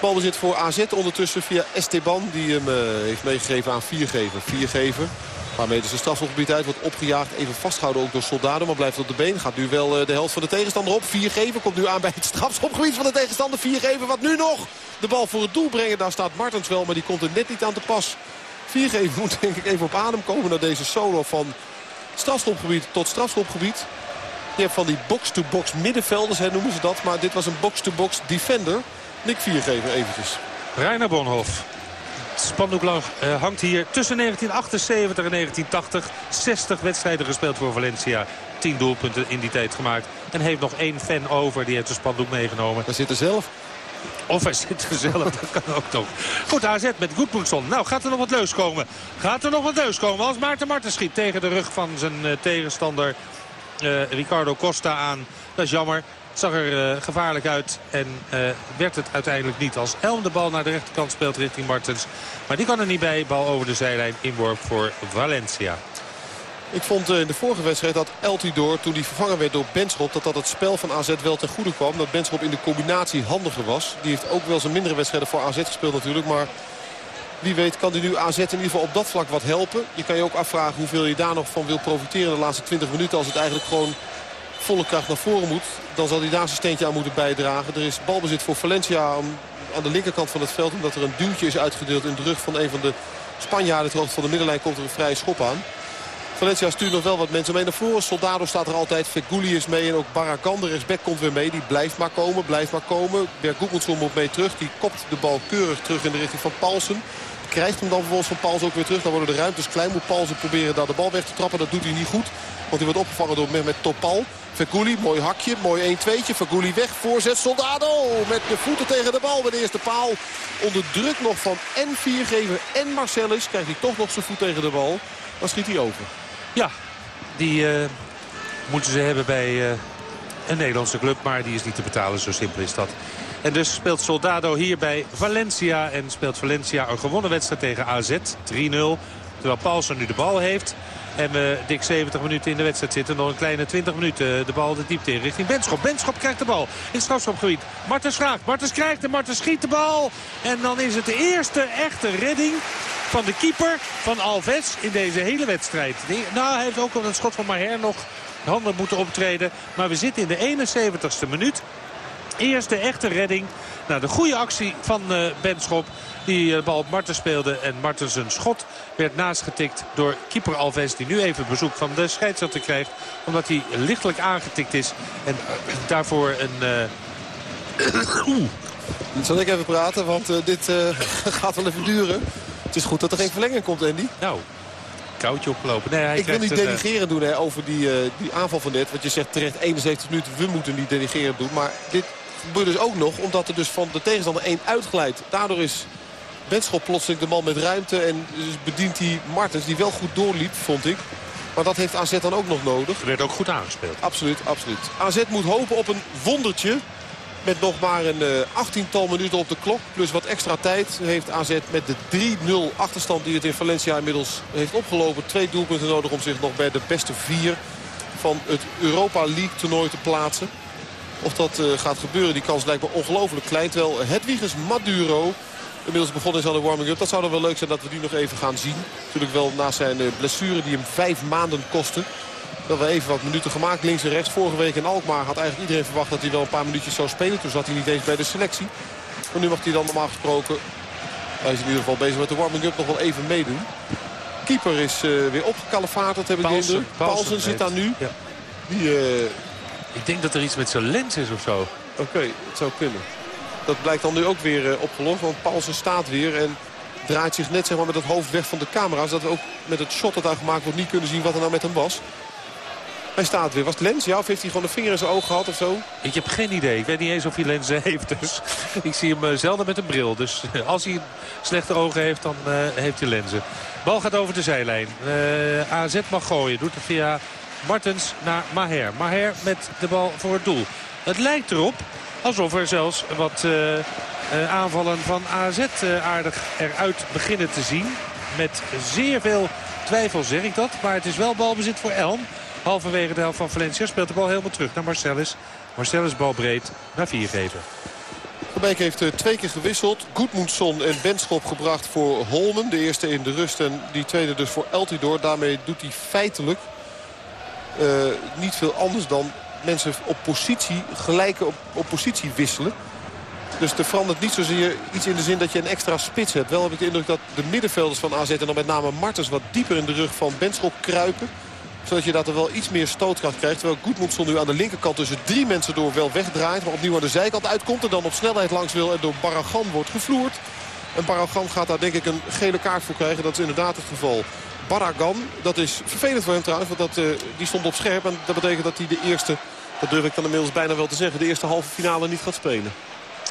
Balbezit voor AZ ondertussen via Esteban. Die hem uh, heeft meegegeven aan Viergever. Viergever. Een paar meters het strafschopgebied uit. Wordt opgejaagd. Even vastgehouden ook door Soldado. Maar blijft op de been. Gaat nu wel uh, de helft van de tegenstander op. Viergever komt nu aan bij het strafschopgebied van de tegenstander. Viergever wat nu nog de bal voor het doel brengen. Daar staat Martens wel. Maar die komt er net niet aan te pas. Viergever moet denk ik even op adem komen naar deze solo van strafschopgebied tot strafschopgebied. Je hebt van die box-to-box middenvelders, hè, noemen ze dat. Maar dit was een box-to-box defender. Nick Viergever eventjes. Rainer Bonhoff. Spandoek uh, hangt hier tussen 1978 en 1980. 60 wedstrijden gespeeld voor Valencia. 10 doelpunten in die tijd gemaakt. En heeft nog één fan over. Die heeft de spandoek meegenomen. Hij zit er zelf. Of hij zit er zelf, dat kan ook toch. Goed, AZ met Goedmoedson. Nou, gaat er nog wat leus komen? Gaat er nog wat leus komen als Maarten Marten schiet tegen de rug van zijn uh, tegenstander uh, Ricardo Costa aan. Dat is jammer. Zag er uh, gevaarlijk uit en uh, werd het uiteindelijk niet. Als Elm de bal naar de rechterkant speelt richting Martens. Maar die kan er niet bij. Bal over de zijlijn. Inworp voor Valencia. Ik vond in de vorige wedstrijd dat Eltidoor, toen hij vervangen werd door Benschop... dat dat het spel van AZ wel ten goede kwam. Dat Benschop in de combinatie handiger was. Die heeft ook wel zijn mindere wedstrijden voor AZ gespeeld natuurlijk. Maar wie weet kan hij nu AZ in ieder geval op dat vlak wat helpen. Je kan je ook afvragen hoeveel je daar nog van wil profiteren de laatste 20 minuten. Als het eigenlijk gewoon volle kracht naar voren moet. Dan zal hij daar zijn steentje aan moeten bijdragen. Er is balbezit voor Valencia aan de linkerkant van het veld. Omdat er een duwtje is uitgedeeld in de rug van een van de Spanjaarden. Het van de middenlijn komt er een vrije schop aan. Valencia stuurt nog wel wat mensen mee naar voren. Soldado staat er altijd. Feguli is mee en ook Barakan, de rechtsback, komt weer mee. Die blijft maar komen, blijft maar komen. Moet mee terug. Die kopt de bal keurig terug in de richting van Paulsen krijgt hem dan vervolgens van Pauls ook weer terug. Dan worden de ruimtes klein. Moet Pauls proberen daar de bal weg te trappen. Dat doet hij niet goed. Want hij wordt opgevangen door met Topal. Vergouli, mooi hakje, mooi 1-2'tje. Vergouli weg, voorzet, Soldado met de voeten tegen de bal bij de eerste paal. Onder druk nog van en viergever en Marcellus krijgt hij toch nog zijn voet tegen de bal. Dan schiet hij over. Ja, die uh, moeten ze hebben bij uh, een Nederlandse club. Maar die is niet te betalen, zo simpel is dat. En dus speelt Soldado hier bij Valencia. En speelt Valencia een gewonnen wedstrijd tegen AZ. 3-0. Terwijl Paulsen nu de bal heeft. En we dik 70 minuten in de wedstrijd zitten. Nog een kleine 20 minuten de bal de diepte in richting Benschop. Benschop krijgt de bal in strafschopgebied. Martens vraagt. Martens krijgt en Martens schiet de bal. En dan is het de eerste echte redding van de keeper van Alves in deze hele wedstrijd. Nou, hij heeft ook op het schot van Maher nog handen moeten optreden. Maar we zitten in de 71ste minuut. Eerste echte redding. Nou, de goede actie van uh, Benschop. Die de bal op Martens speelde. En Martens een schot werd naastgetikt door keeper Alves. Die nu even bezoek van de scheidsrechter krijgt. Omdat hij lichtelijk aangetikt is. En daarvoor een... Uh... Zal ik even praten, want uh, dit gaat wel even duren. Het is goed dat er geen verlenging komt, Andy. Nou, koudje opgelopen. Nee, hij ik wil niet delegeren doen hè, over die, uh, die aanval van net. Want je zegt terecht 71 minuten, we moeten niet delegeren doen. Maar dit gebeurt dus ook nog omdat er dus van de tegenstander één uitglijdt. Daardoor is Benschop plotseling de man met ruimte. En dus bedient hij Martens, die wel goed doorliep, vond ik. Maar dat heeft AZ dan ook nog nodig. Er werd ook goed aangespeeld. Absoluut, absoluut. AZ moet hopen op een wondertje. Met nog maar een uh, 18-tal minuten op de klok. Plus wat extra tijd heeft AZ met de 3-0 achterstand die het in Valencia inmiddels heeft opgelopen. Twee doelpunten nodig om zich nog bij de beste vier van het Europa League toernooi te plaatsen. Of dat uh, gaat gebeuren, die kans lijkt me ongelooflijk klein. Terwijl Hedwiges Maduro inmiddels begonnen is aan de warming-up. Dat zou dan wel leuk zijn dat we die nog even gaan zien. Natuurlijk wel na zijn uh, blessure die hem vijf maanden kostte. Dat we even wat minuten gemaakt links en rechts. Vorige week in Alkmaar had eigenlijk iedereen verwacht dat hij wel een paar minuutjes zou spelen. Toen zat hij niet eens bij de selectie. Maar nu mag hij dan normaal gesproken... Hij is in ieder geval bezig met de warming-up nog wel even meedoen. Keeper is uh, weer opgekalefaterd, heb ik de indruk. Paulsen zit daar nu. Ja. Die, uh... Ik denk dat er iets met zijn lens is of zo. Oké, okay, het zou kunnen. Dat blijkt dan nu ook weer uh, opgelost. Want Paulsen staat weer en draait zich net zeg maar, met het hoofd weg van de camera. Zodat we ook met het shot dat daar gemaakt wordt niet kunnen zien wat er nou met hem was. Hij staat weer. Was het lens? Ja, of heeft hij gewoon een vinger in zijn oog gehad of zo? Ik heb geen idee. Ik weet niet eens of hij lenzen heeft. Dus ik zie hem uh, zelden met een bril. Dus als hij slechte ogen heeft, dan uh, heeft hij lenzen. Bal gaat over de zijlijn. Uh, AZ mag gooien. Doet het via Martens naar Maher. Maher met de bal voor het doel. Het lijkt erop alsof er zelfs wat aanvallen van AZ aardig eruit beginnen te zien. Met zeer veel twijfel zeg ik dat. Maar het is wel balbezit voor Elm. Halverwege de helft van Valencia speelt de bal helemaal terug naar Marcellus. Marcellus bal breed naar Viergever. Verbeek heeft uh, twee keer gewisseld. Goedmoedson en Benschop gebracht voor Holmen. De eerste in de rust en die tweede dus voor Eltidoor. Daarmee doet hij feitelijk niet veel anders dan mensen op positie gelijke op, op positie wisselen. Dus er verandert niet zozeer iets in de zin dat je een extra spits hebt. Wel heb ik de indruk dat de middenvelders van AZ en dan met name Martens wat dieper in de rug van Benschop kruipen zodat je dat er wel iets meer stootkracht krijgt. Terwijl Goedmoedson nu aan de linkerkant tussen drie mensen door wel wegdraait. Maar opnieuw aan de zijkant uitkomt en dan op snelheid langs wil. En door Baragan wordt gevloerd. En Baragan gaat daar denk ik een gele kaart voor krijgen. Dat is inderdaad het geval. Baragan, dat is vervelend voor hem trouwens. Want dat, uh, die stond op scherp. En dat betekent dat hij de eerste, dat durf ik dan inmiddels bijna wel te zeggen... de eerste halve finale niet gaat spelen.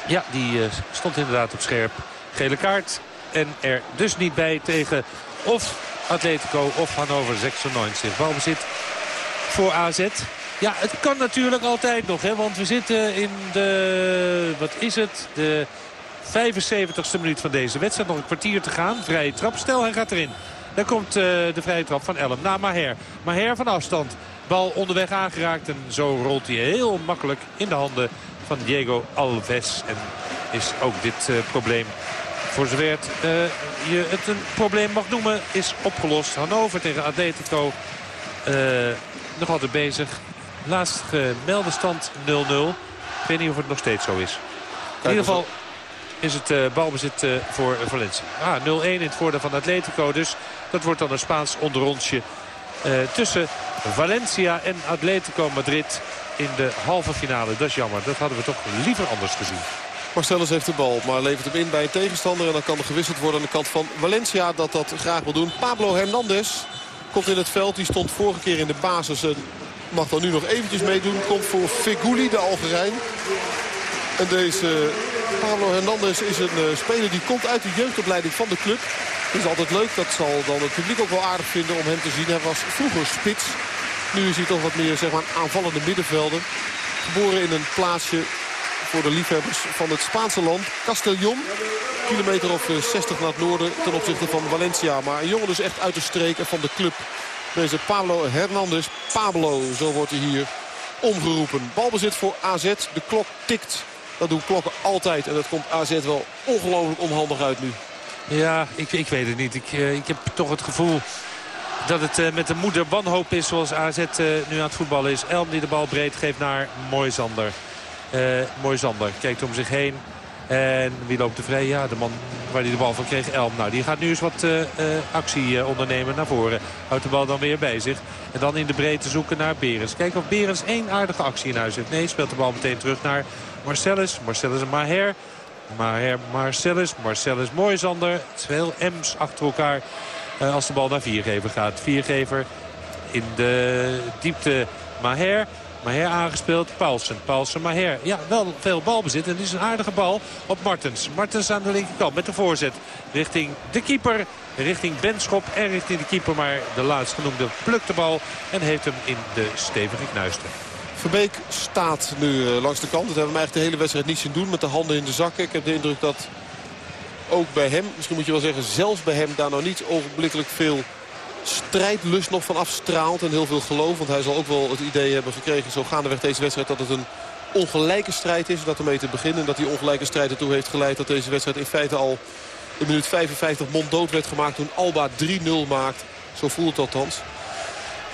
Ja, die uh, stond inderdaad op scherp. Gele kaart. En er dus niet bij tegen of Atletico of Hannover 96. Balbezit voor AZ. Ja, het kan natuurlijk altijd nog. Hè, want we zitten in de... Wat is het? De 75ste minuut van deze wedstrijd. Nog een kwartier te gaan. Vrije trap. Stel, hij gaat erin. Dan komt uh, de vrije trap van Elm naar Maher. Maher van afstand. Bal onderweg aangeraakt. En zo rolt hij heel makkelijk in de handen van Diego Alves. En is ook dit uh, probleem voor zover het, uh, je het een probleem mag noemen, is opgelost. Hannover tegen Atletico nog altijd bezig. Laatst gemelde stand 0-0. Ik weet niet of het nog steeds zo is. In ieder geval is het uh, balbezit uh, voor Valencia. Ah, 0-1 in het voordeel van Atletico. Dus dat wordt dan een Spaans onderrondje uh, tussen Valencia en Atletico Madrid in de halve finale. Dat is jammer. Dat hadden we toch liever anders gezien. Marcellus heeft de bal, maar levert hem in bij een tegenstander. En dan kan er gewisseld worden aan de kant van Valencia dat dat graag wil doen. Pablo Hernandez komt in het veld. Die stond vorige keer in de basis en mag dan nu nog eventjes meedoen. Komt voor Feguli, de Algerijn. En deze Pablo Hernandez is een uh, speler die komt uit de jeugdopleiding van de club. Het is altijd leuk, dat zal dan het publiek ook wel aardig vinden om hem te zien. Hij was vroeger spits. Nu is hij toch wat meer zeg maar, aanvallende middenvelder. Geboren in een plaatsje voor de liefhebbers van het Spaanse land. Castellón, kilometer of 60 eh, naar het noorden ten opzichte van Valencia. Maar een jongen dus echt uit de streek en van de club. Deze Pablo Hernandez. Pablo, zo wordt hij hier omgeroepen. Balbezit voor AZ. De klok tikt. Dat doen klokken altijd. En dat komt AZ wel ongelooflijk onhandig uit nu. Ja, ik, ik weet het niet. Ik, uh, ik heb toch het gevoel dat het uh, met de moeder wanhoop is zoals AZ uh, nu aan het voetballen is. Elm die de bal breed geeft naar Moisander. Moisander kijkt om zich heen. En wie loopt er vrij? Ja, de man waar hij de bal van kreeg, Elm. Nou, die gaat nu eens wat uh, uh, actie uh, ondernemen naar voren. Houdt de bal dan weer bij zich. En dan in de breedte zoeken naar Berens. Kijken of Berens één aardige actie in huis heeft. Nee, speelt de bal meteen terug naar Marcellus. Marcellus en Maher. Maher, Marcellus. Marcellus Moisander. Twee M's achter elkaar als de bal naar Viergever gaat. Viergever in de diepte Maher. Maher aangespeeld, Paulsen. Paulsen, Maher. Ja, wel veel balbezit. En het is een aardige bal op Martens. Martens aan de linkerkant met de voorzet richting de keeper. Richting Benschop en richting de keeper. Maar de laatst genoemde plukt de bal en heeft hem in de stevige knuisten. Verbeek staat nu langs de kant. Dat hebben we eigenlijk de hele wedstrijd niet zien doen met de handen in de zakken. Ik heb de indruk dat ook bij hem, misschien moet je wel zeggen zelfs bij hem... daar nou niet ogenblikkelijk veel strijdlust nog van afstraalt. En heel veel geloof. Want hij zal ook wel het idee hebben gekregen zo gaandeweg deze wedstrijd... dat het een ongelijke strijd is. Dat ermee te beginnen. En dat die ongelijke strijd ertoe heeft geleid dat deze wedstrijd in feite al... in minuut 55 monddood werd gemaakt toen Alba 3-0 maakt. Zo voelt het althans.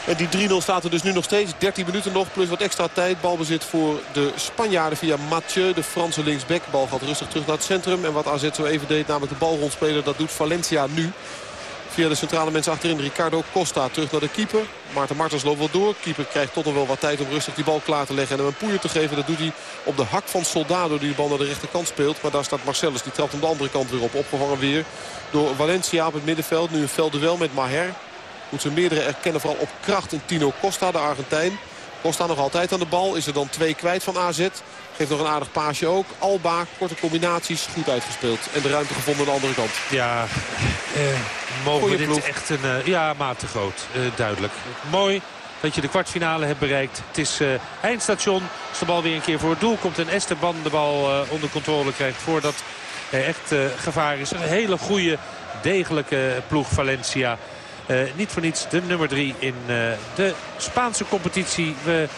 En die 3-0 staat er dus nu nog steeds. 13 minuten nog plus wat extra tijd. Balbezit voor de Spanjaarden via Mathieu, de Franse linksback. Bal gaat rustig terug naar het centrum. En wat AZ zo even deed, namelijk de bal rondspelen, dat doet Valencia nu. Via de centrale mensen achterin. Ricardo Costa terug naar de keeper. Maarten Martens loopt wel door. Keeper krijgt toch nog wel wat tijd om rustig die bal klaar te leggen. En hem een poeier te geven. Dat doet hij op de hak van Soldado die de bal naar de rechterkant speelt. Maar daar staat Marcellus. Die trapt hem de andere kant weer op. Opgevangen weer door Valencia op het middenveld. Nu een veldduel met Maher. Moet ze meerdere erkennen vooral op kracht in Tino Costa, de Argentijn. Costa nog altijd aan de bal. Is er dan twee kwijt van AZ. Geeft nog een aardig paasje ook. Alba, korte combinaties, goed uitgespeeld. En de ruimte gevonden aan de andere kant. Ja, eh, mogen we dit echt een... Uh, ja, maat groot. Uh, duidelijk. Mooi dat je de kwartfinale hebt bereikt. Het is uh, eindstation. Als de bal weer een keer voor het doel komt en Esteban de bal uh, onder controle krijgt voordat er echt gevaar is. Een hele goede, degelijke ploeg Valencia. Niet voor niets de nummer drie in de Spaanse competitie. We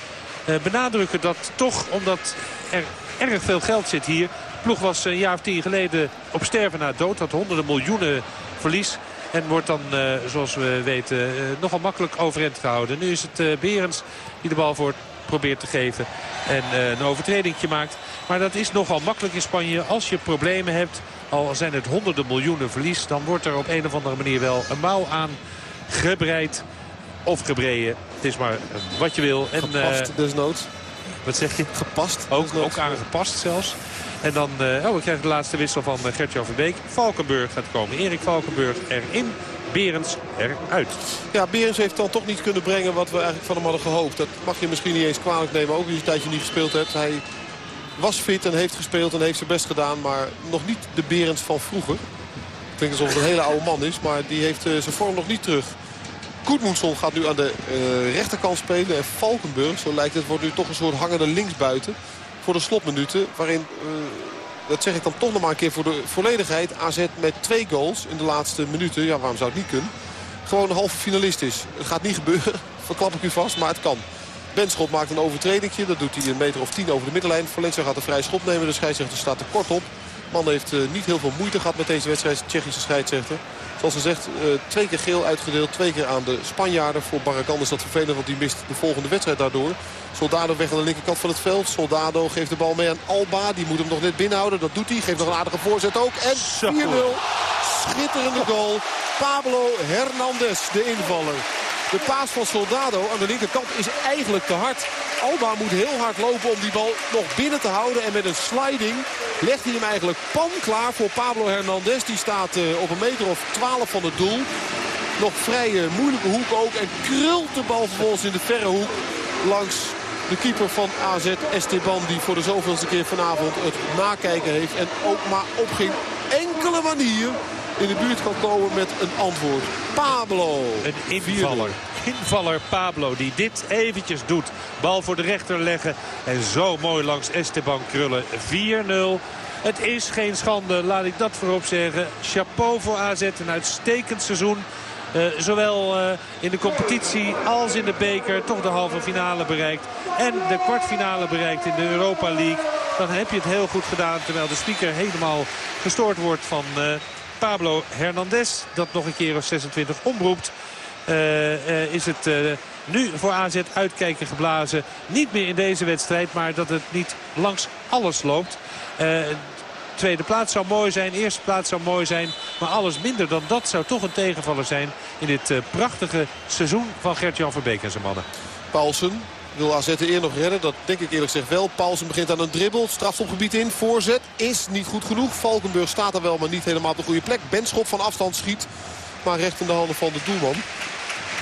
benadrukken dat toch omdat er erg veel geld zit hier. Ploeg was een jaar of tien geleden op sterven na dood. Had honderden miljoenen verlies. En wordt dan, zoals we weten, nogal makkelijk overeind gehouden. Nu is het Berens die de bal voor probeert te geven. En een overtredingje maakt. Maar dat is nogal makkelijk in Spanje. Als je problemen hebt, al zijn het honderden miljoenen verlies... dan wordt er op een of andere manier wel een mouw aan gebreid. Of gebreien. Het is maar wat je wil. En, Gepast desnoods. Wat zeg je? Gepast. Ook, ook aangepast zelfs. En dan, uh, oh, we krijgen de laatste wissel van uh, Gert-Jan Verbeek. Valkenburg gaat komen. Erik Valkenburg erin. Berens eruit. Ja, Berens heeft dan toch niet kunnen brengen wat we eigenlijk van hem hadden gehoopt. Dat mag je misschien niet eens kwalijk nemen. Ook als je een tijdje niet gespeeld hebt. Hij was fit en heeft gespeeld en heeft zijn best gedaan. Maar nog niet de Berens van vroeger. Klinkt alsof het een hele oude man is. Maar die heeft uh, zijn vorm nog niet terug. Koetmoensson gaat nu aan de uh, rechterkant spelen. En Valkenburg, zo lijkt het, wordt nu toch een soort hangende linksbuiten. Voor de slotminuten. Waarin, uh, dat zeg ik dan toch nog maar een keer voor de volledigheid. AZ met twee goals in de laatste minuten. Ja, waarom zou het niet kunnen? Gewoon een halve finalist is. Het gaat niet gebeuren, verklap ik u vast, maar het kan. Benschop maakt een overtredingje. Dat doet hij een meter of tien over de middenlijn. Valencia gaat een vrij schop nemen. De scheidsrechter staat er kort op. Man heeft uh, niet heel veel moeite gehad met deze wedstrijd. Tsjechische scheidsrechter. Zoals gezegd, uh, twee keer geel uitgedeeld. Twee keer aan de Spanjaarden. Voor Barragan is dat vervelend, want die mist de volgende wedstrijd daardoor. Soldado weg aan de linkerkant van het veld. Soldado geeft de bal mee aan Alba. Die moet hem nog net binnenhouden. Dat doet hij. Geeft nog een aardige voorzet ook. En 4-0. Schitterende goal. Pablo Hernandez, de invaller. De paas van Soldado aan de linkerkant is eigenlijk te hard. Alba moet heel hard lopen om die bal nog binnen te houden. En met een sliding legt hij hem eigenlijk pan klaar voor Pablo Hernandez. Die staat uh, op een meter of 12 van het doel. Nog vrij uh, moeilijke hoek ook. En krult de bal vervolgens in de verre hoek langs de keeper van AZ, Esteban. Die voor de zoveelste keer vanavond het nakijken heeft. En ook maar op geen enkele manier in de buurt kan komen met een antwoord. Pablo. Een invaller. Invaller Pablo die dit eventjes doet. Bal voor de rechter leggen. En zo mooi langs Esteban krullen. 4-0. Het is geen schande, laat ik dat voorop zeggen. Chapeau voor AZ, een uitstekend seizoen. Uh, zowel uh, in de competitie als in de beker toch de halve finale bereikt. En de kwartfinale bereikt in de Europa League. Dan heb je het heel goed gedaan. Terwijl de speaker helemaal gestoord wordt van uh, Pablo Hernandez. Dat nog een keer of 26 omroept. Is het nu voor AZ uitkijken geblazen. Niet meer in deze wedstrijd, maar dat het niet langs alles loopt. Tweede plaats zou mooi zijn, eerste plaats zou mooi zijn. Maar alles minder dan dat zou toch een tegenvaller zijn... in dit prachtige seizoen van Gert-Jan Verbeek en zijn mannen. Paulsen wil AZ de eer nog redden. Dat denk ik eerlijk gezegd wel. Paulsen begint aan een dribbel. Strafstopgebied in. Voorzet is niet goed genoeg. Valkenburg staat er wel, maar niet helemaal op de goede plek. Benschop van afstand schiet. Maar recht in de handen van de doelman.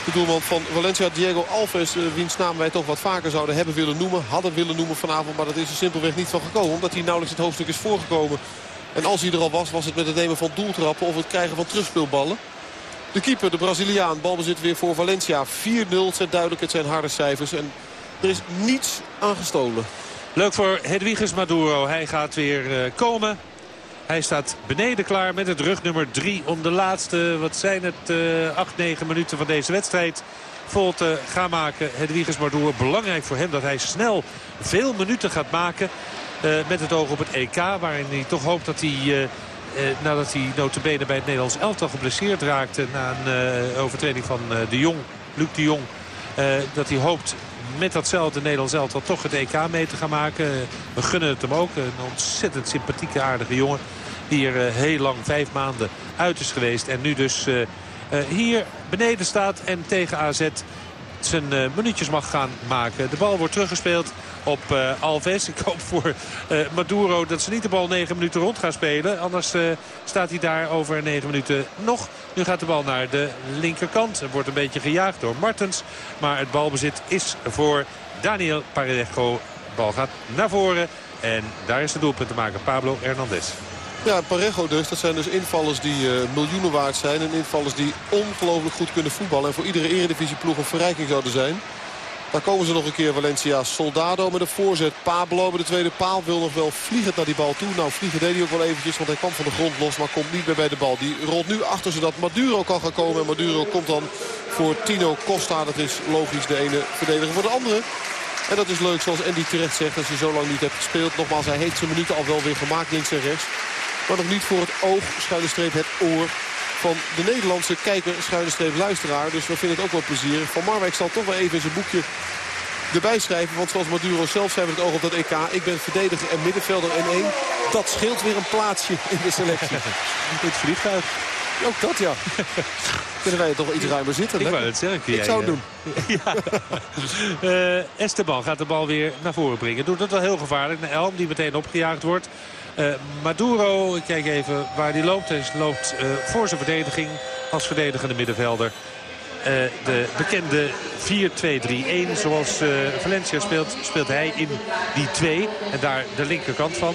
De doelman van Valencia, Diego Alves, wiens naam wij toch wat vaker zouden hebben willen noemen. Hadden willen noemen vanavond, maar dat is er simpelweg niet van gekomen. Omdat hij nauwelijks het hoofdstuk is voorgekomen. En als hij er al was, was het met het nemen van doeltrappen of het krijgen van terugspeelballen. De keeper, de Braziliaan, balbezit weer voor Valencia. 4-0, het zijn duidelijk, het zijn harde cijfers. En er is niets aan gestolen. Leuk voor Hedwiges Maduro. Hij gaat weer uh, komen. Hij staat beneden klaar met het rugnummer 3 om de laatste, wat zijn het, uh, 8, 9 minuten van deze wedstrijd vol te gaan maken. Hedwiges Maduro, belangrijk voor hem dat hij snel veel minuten gaat maken. Uh, met het oog op het EK, waarin hij toch hoopt dat hij... Uh, nadat hij notabene bij het Nederlands elftal geblesseerd raakte... na een overtreding van de Jong, Luc de Jong... dat hij hoopt met datzelfde Nederlands elftal toch het EK mee te gaan maken. We gunnen het hem ook. Een ontzettend sympathieke, aardige jongen. Die er heel lang, vijf maanden uit is geweest. En nu dus hier beneden staat en tegen AZ zijn uh, minuutjes mag gaan maken. De bal wordt teruggespeeld op uh, Alves. Ik hoop voor uh, Maduro dat ze niet de bal 9 minuten rond gaan spelen. Anders staat hij daar over 9 minuten nog. Nu gaat de bal naar de linkerkant. Er wordt een beetje gejaagd door Martens. Maar het balbezit is voor Daniel Parejo. De bal gaat naar voren. En daar is de doelpunt te maken. Pablo Hernandez. Ja, Parejo dus. Dat zijn dus invallers die uh, miljoenen waard zijn. En invallers die ongelooflijk goed kunnen voetballen. En voor iedere eredivisieploeg een verrijking zouden zijn. Daar komen ze nog een keer. Valencia Soldado met een voorzet. Pablo bij de tweede paal wil nog wel vliegend naar die bal toe. Nou, vliegen deed hij ook wel eventjes, want hij kwam van de grond los. Maar komt niet meer bij de bal. Die rolt nu achter zodat Maduro kan gaan komen. En Maduro komt dan voor Tino Costa. Dat is logisch de ene verdediger voor de andere. En dat is leuk, zoals Andy terecht zegt, als je zo lang niet hebt gespeeld. Nogmaals, hij heeft zijn minuten al wel weer gemaakt, links en rechts. Maar nog niet voor het oog, schuine streep, het oor van de Nederlandse kijker, schuine streep, luisteraar. Dus we vinden het ook wel plezierig. Van Marwijk zal toch wel even in zijn boekje erbij schrijven. Want zoals Maduro zelf zei met het oog op dat EK. Ik ben verdediger en middenvelder en één. Dat scheelt weer een plaatsje in de selectie. in het vliegtuig. Ook dat, ja. Kunnen wij toch iets ruimer zitten? Ik wou het zeggen. Ik zou het doen. ja. uh, Esteban gaat de bal weer naar voren brengen. Doet dat wel heel gevaarlijk. Naar Elm die meteen opgejaagd wordt. Uh, Maduro, ik kijk even waar hij loopt. Hij loopt uh, voor zijn verdediging als verdedigende middenvelder. Uh, de bekende 4-2-3-1 zoals Valencia speelt, speelt hij in die 2. En daar de linkerkant van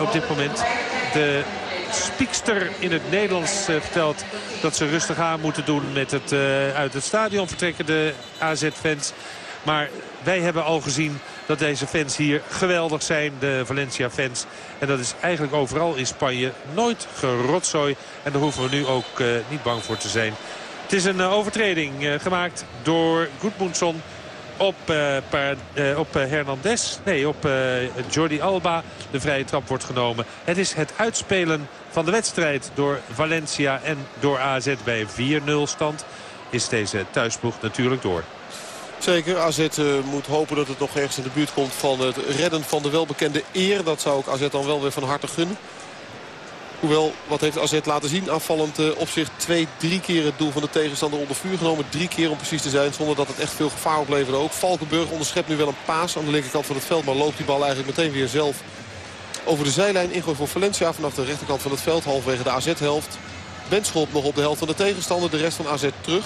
op dit moment. De spiekster in het Nederlands vertelt dat ze rustig aan moeten doen met het uit het stadion vertrekken de AZ-fans. Maar wij hebben al gezien dat deze fans hier geweldig zijn, de Valencia-fans. En dat is eigenlijk overal in Spanje nooit gerotzooi. En daar hoeven we nu ook uh, niet bang voor te zijn. Het is een uh, overtreding uh, gemaakt door Goedmoensson op, per, op Hernandez. Nee, op Jordi Alba. De vrije trap wordt genomen. Het is het uitspelen van de wedstrijd door Valencia en door AZ bij 4-0 stand. Is deze thuisploeg natuurlijk door. Zeker, AZ uh, moet hopen dat het nog ergens in de buurt komt van het redden van de welbekende eer. Dat zou ik AZ dan wel weer van harte gunnen. Hoewel, wat heeft AZ laten zien? Aanvallend uh, opzicht twee, drie keer het doel van de tegenstander onder vuur genomen. Drie keer om precies te zijn, zonder dat het echt veel gevaar opleverde ook. Valkenburg onderschept nu wel een paas aan de linkerkant van het veld. Maar loopt die bal eigenlijk meteen weer zelf over de zijlijn. Ingooi voor Valencia vanaf de rechterkant van het veld. Halverwege de AZ-helft. Benschop nog op de helft van de tegenstander. De rest van AZ terug.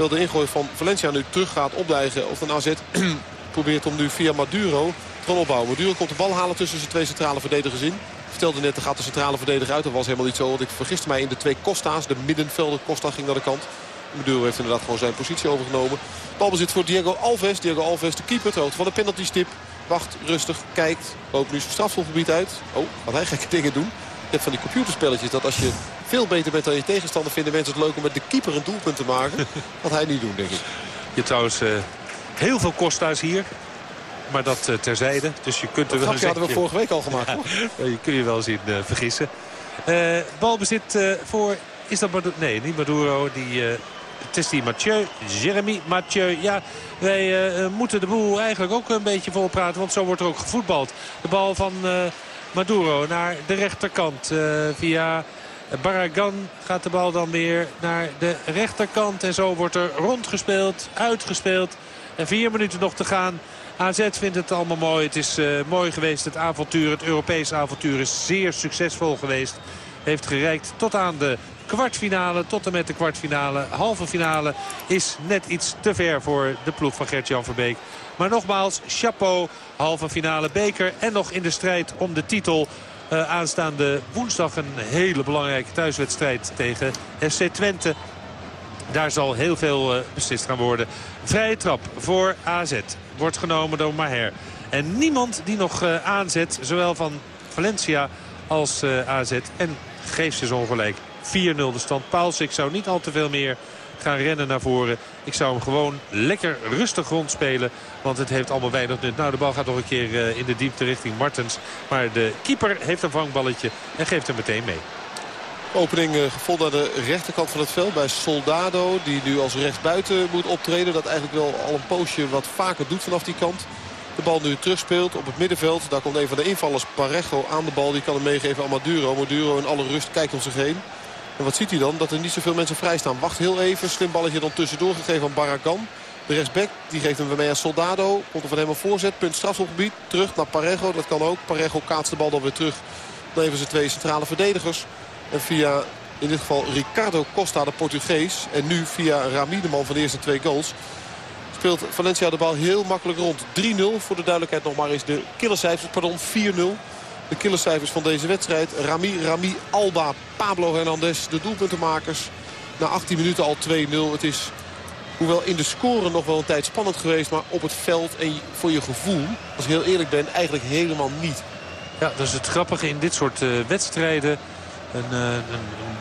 Terwijl de ingooi van Valencia nu terug gaat opdijgen. Of dan AZ probeert om nu via Maduro te gaan opbouwen. Maduro komt de bal halen tussen zijn twee centrale verdedigers in. Vertelde net, er gaat de centrale verdediger uit. Dat was helemaal niet zo, want ik vergiste mij in de twee Costa's. De middenvelder Costa ging naar de kant. Maduro heeft inderdaad gewoon zijn positie overgenomen. Balbezit voor Diego Alves. Diego Alves, de keeper, het van de penaltystip. Wacht, rustig, kijkt. Loopt nu zijn strafschopgebied uit. Oh, gaat hij gekke dingen doen. Hebt van die computerspelletjes dat als je veel beter bent dan je tegenstander... vinden mensen het leuk om met de keeper een doelpunt te maken. Wat hij niet doen, denk ik. Je trouwens uh, heel veel Costa's hier. Maar dat uh, terzijde. Dus je kunt er dat wel hadden we vorige week al gemaakt, ja, Je kun je wel zien uh, vergissen. balbezit voor... Is dat Maduro? Nee, niet Maduro. Die, het is die Mathieu. Jeremy Mathieu. Ja, wij moeten de boel eigenlijk ook een beetje volpraten. Want zo wordt er ook gevoetbald. De bal van... Maduro naar de rechterkant. Uh, via Barragan gaat de bal dan weer naar de rechterkant. En zo wordt er rondgespeeld, uitgespeeld. En vier minuten nog te gaan. AZ vindt het allemaal mooi. Het is uh, mooi geweest. Het avontuur, het Europese avontuur is zeer succesvol geweest. Heeft gereikt tot aan de kwartfinale. Tot en met de kwartfinale. Halve finale is net iets te ver voor de ploeg van Gert-Jan Verbeek. Maar nogmaals, chapeau. Halve finale beker en nog in de strijd om de titel. Uh, aanstaande woensdag een hele belangrijke thuiswedstrijd tegen FC Twente. Daar zal heel veel uh, beslist gaan worden. Vrije trap voor AZ wordt genomen door Maher. En niemand die nog uh, aanzet, zowel van Valencia als AZ. En geeft ze ongelijk. 4-0 de stand. Pauls, ik zou niet al te veel meer gaan rennen naar voren. Ik zou hem gewoon lekker rustig rondspelen. Want het heeft allemaal weinig nut. Nou, de bal gaat nog een keer uh, in de diepte richting Martens. Maar de keeper heeft een vangballetje en geeft hem meteen mee. Opening uh, gevonden aan de rechterkant van het veld bij Soldado. Die nu als rechtsbuiten moet optreden. Dat eigenlijk wel al een poosje wat vaker doet vanaf die kant. De bal nu terugspeelt op het middenveld. Daar komt een van de invallers Parejo aan de bal. Die kan hem meegeven aan Maduro. Maduro in alle rust kijkt om zich heen. En wat ziet hij dan? Dat er niet zoveel mensen vrij staan. Wacht heel even. Slim balletje dan tussendoor gegeven aan Barragan. De rechtsback die geeft hem weer mee aan Soldado. Komt er van een voorzet. Punt strafschopgebied. Terug naar Parejo. Dat kan ook. Parejo kaatst de bal dan weer terug. Dan even zijn twee centrale verdedigers. En via in dit geval Ricardo Costa, de Portugees. En nu via Rami, de man van de eerste twee goals. Speelt Valencia de bal heel makkelijk rond. 3-0 voor de duidelijkheid nog maar eens de killercijfers. Pardon, 4-0 de killercijfers van deze wedstrijd. Rami, Rami, Alba, Pablo Hernandez, de doelpuntenmakers. Na 18 minuten al 2-0. Het is, hoewel in de score nog wel een tijd spannend geweest... maar op het veld en voor je gevoel, als ik heel eerlijk ben, eigenlijk helemaal niet. Ja, dat is het grappige in dit soort uh, wedstrijden. Een, uh, een,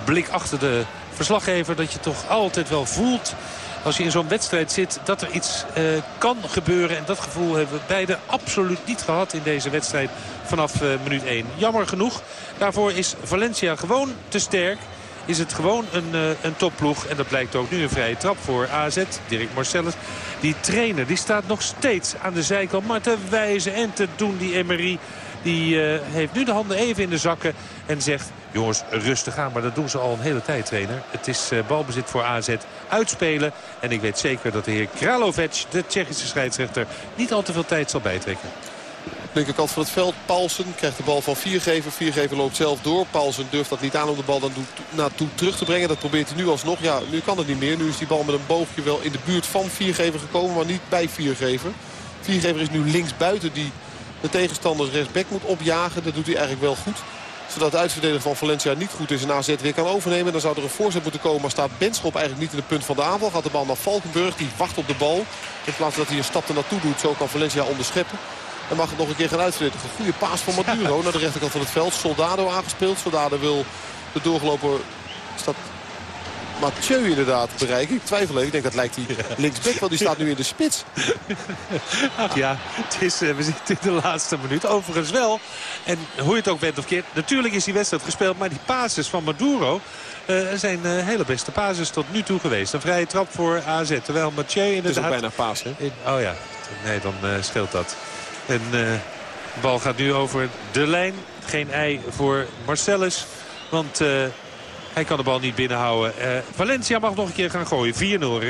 blik achter de verslaggever dat je toch altijd wel voelt als je in zo'n wedstrijd zit dat er iets uh, kan gebeuren. En dat gevoel hebben we beide absoluut niet gehad in deze wedstrijd vanaf uh, minuut 1. Jammer genoeg. Daarvoor is Valencia gewoon te sterk. Is het gewoon een, uh, een topploeg. En dat blijkt ook nu een vrije trap voor AZ. Dirk Marcellus. Die trainer die staat nog steeds aan de zijkant. Maar te wijzen en te doen die Emery. Die heeft nu de handen even in de zakken. En zegt jongens rustig aan. Maar dat doen ze al een hele tijd trainer. Het is balbezit voor AZ uitspelen. En ik weet zeker dat de heer Kralovec, de Tsjechische scheidsrechter, niet al te veel tijd zal bijtrekken. Linkerkant van het veld. Paulsen krijgt de bal van Viergever. Viergever loopt zelf door. Paulsen durft dat niet aan om de bal dan naartoe terug te brengen. Dat probeert hij nu alsnog. Ja, nu kan het niet meer. Nu is die bal met een boogje wel in de buurt van Viergever gekomen. Maar niet bij Viergever. Viergever is nu links buiten die de tegenstanders rechtsback moet opjagen. Dat doet hij eigenlijk wel goed. Zodat de uitverdediging van Valencia niet goed is en AZ weer kan overnemen. Dan zou er een voorzet moeten komen. Maar staat Benschop eigenlijk niet in het punt van de aanval. Gaat de bal naar Valkenburg. Die wacht op de bal. In plaats dat hij een stap er naartoe doet. Zo kan Valencia onderscheppen. En mag het nog een keer gaan uitverdedigen. Goede paas van Maduro naar de rechterkant van het veld. Soldado aangespeeld. Soldado wil de doorgelopen... Staat Mathieu inderdaad bereiken. Ik twijfel even. Ik denk dat lijkt hij linksback. Want die staat nu in de spits. Ach ja, het is, uh, we zitten in de laatste minuut. Overigens wel. En hoe je het ook bent of keert. Natuurlijk is die wedstrijd gespeeld. Maar die pases van Maduro... Uh, zijn uh, hele beste pases tot nu toe geweest. Een vrije trap voor AZ. Terwijl Mathieu inderdaad... Het is ook bijna paas, hè? In, oh ja, nee, dan uh, scheelt dat. En de bal gaat nu over de lijn. Geen ei voor Marcellus. Want hij kan de bal niet binnenhouden. Valencia mag nog een keer gaan gooien. 4-0.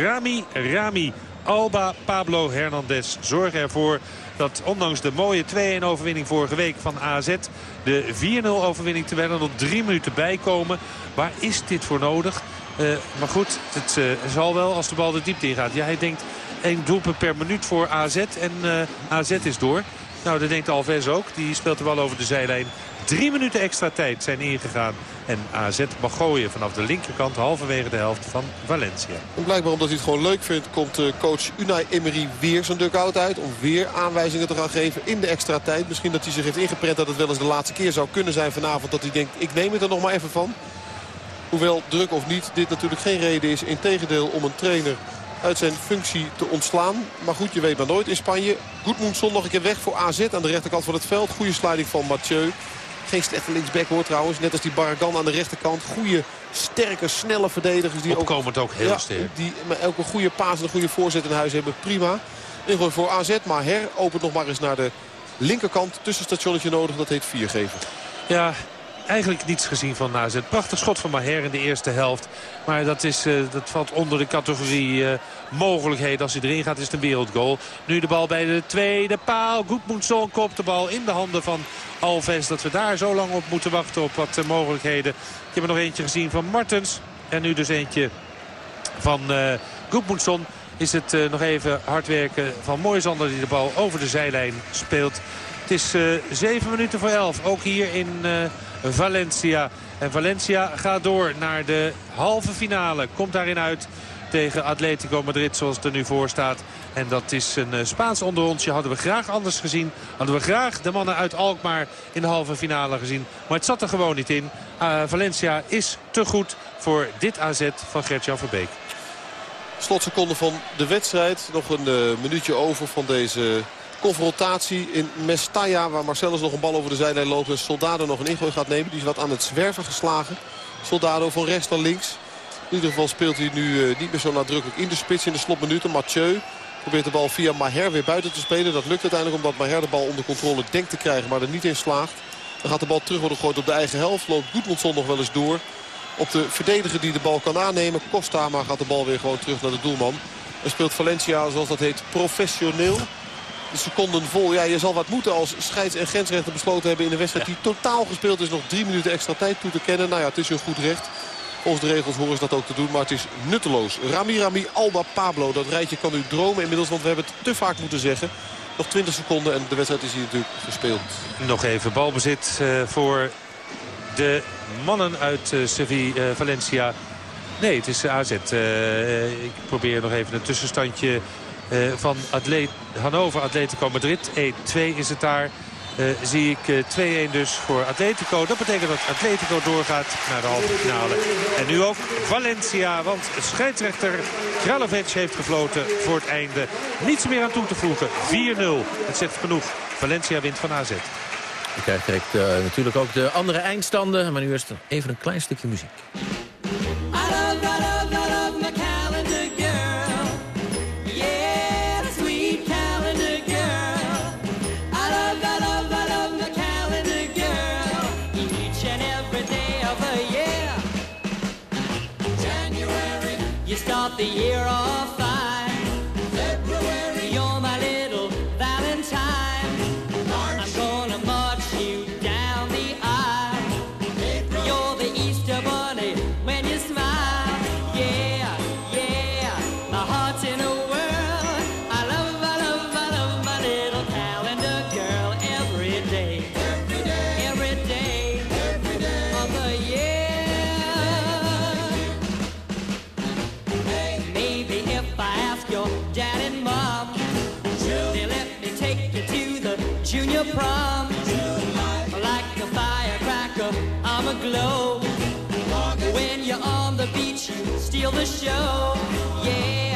Rami, Rami, Alba, Pablo Hernandez zorgen ervoor dat ondanks de mooie 2-1 overwinning vorige week van AZ... de 4-0 overwinning terwijl er nog drie minuten bij komen. Waar is dit voor nodig? Uh, maar goed, het uh, zal wel als de bal de diepte ingaat. Ja, hij denkt één doelpunt per minuut voor AZ en AZ is door. Nou, dat denkt Alves ook. Die speelt de bal over de zijlijn. Drie minuten extra tijd zijn ingegaan. En AZ mag gooien vanaf de linkerkant halverwege de helft van Valencia. En blijkbaar omdat hij het gewoon leuk vindt... komt coach Unai Emery weer zijn dugout uit... om weer aanwijzingen te gaan geven in de extra tijd. Misschien dat hij zich heeft ingeprent dat het wel eens de laatste keer zou kunnen zijn vanavond... dat hij denkt, ik neem het er nog maar even van. Hoewel druk of niet, dit natuurlijk geen reden is. Integendeel om een trainer uit zijn functie te ontslaan. Maar goed, je weet maar nooit in Spanje. Goedmoedson nog een keer weg voor AZ aan de rechterkant van het veld. Goede sliding van Mathieu. Geen slechte linksback hoor trouwens. Net als die Barragan aan de rechterkant. Goede, sterke, snelle verdedigers. Die Opkomend ook, ook heel ja, sterk. Die met elke goede paas en een goede voorzet in huis hebben. Prima. Ingooi voor AZ. Maar Her opent nog maar eens naar de linkerkant. Tussenstationnetje nodig. Dat heet viergever. Ja, eigenlijk niets gezien van AZ. Prachtig schot van Maher in de eerste helft. Maar dat, is, uh, dat valt onder de categorie uh, mogelijkheden. Als hij erin gaat is het een wereldgoal. Nu de bal bij de tweede paal. Goedmoedson kopt de bal in de handen van Alves. Dat we daar zo lang op moeten wachten op wat uh, mogelijkheden. Ik heb er nog eentje gezien van Martens. En nu dus eentje van uh, Goedmoedson. Is het nog even hard werken van Moisander die de bal over de zijlijn speelt. Het is 7 minuten voor 11. Ook hier in... Valencia. En Valencia gaat door naar de halve finale. Komt daarin uit tegen Atletico Madrid zoals het er nu voor staat. En dat is een uh, Spaans onderrondje. Hadden we graag anders gezien. Hadden we graag de mannen uit Alkmaar in de halve finale gezien. Maar het zat er gewoon niet in. Uh, Valencia is te goed voor dit AZ van Gert-Jan Verbeek. Slotseconde van de wedstrijd. Nog een uh, minuutje over van deze confrontatie in Mestalla. Waar Marcellus nog een bal over de zijlijn loopt. En Soldado nog een ingooi gaat nemen. Die is wat aan het zwerven geslagen. Soldado van rechts naar links. In ieder geval speelt hij nu uh, niet meer zo nadrukkelijk in de spits in de slotminuten. Mathieu probeert de bal via Maher weer buiten te spelen. Dat lukt uiteindelijk omdat Maher de bal onder controle denkt te krijgen. Maar er niet in slaagt. Dan gaat de bal terug worden gegooid op de eigen helft. Loopt Goedmondson nog wel eens door. Op de verdediger die de bal kan aannemen. Costa maar gaat de bal weer gewoon terug naar de doelman. En speelt Valencia zoals dat heet professioneel de seconden vol. Ja, je zal wat moeten als scheids- en grensrechter besloten hebben in een wedstrijd die totaal gespeeld is. Nog drie minuten extra tijd toe te kennen. Nou ja, het is een goed recht. Volgens de regels horen ze dat ook te doen, maar het is nutteloos. Rami Rami, Alba, Pablo, dat rijtje kan u dromen inmiddels, want we hebben het te vaak moeten zeggen. Nog 20 seconden en de wedstrijd is hier natuurlijk gespeeld. Nog even balbezit uh, voor de mannen uit uh, Sevilla, uh, Valencia. Nee, het is AZ. ik probeer nog even een tussenstandje van Hannover Atletico Madrid. 1-2 is het daar. Uh, zie ik uh, 2-1 dus voor Atletico. Dat betekent dat Atletico doorgaat naar de halve finale. En nu ook Valencia, want scheidsrechter Kralovic heeft gefloten voor het einde. Niets meer aan toe te voegen. 4-0. Het zegt genoeg. Valencia wint van AZ. Je krijgt direct uh, natuurlijk ook de andere eindstanden. Maar nu eerst even een klein stukje muziek. The year of steal the show. Yeah,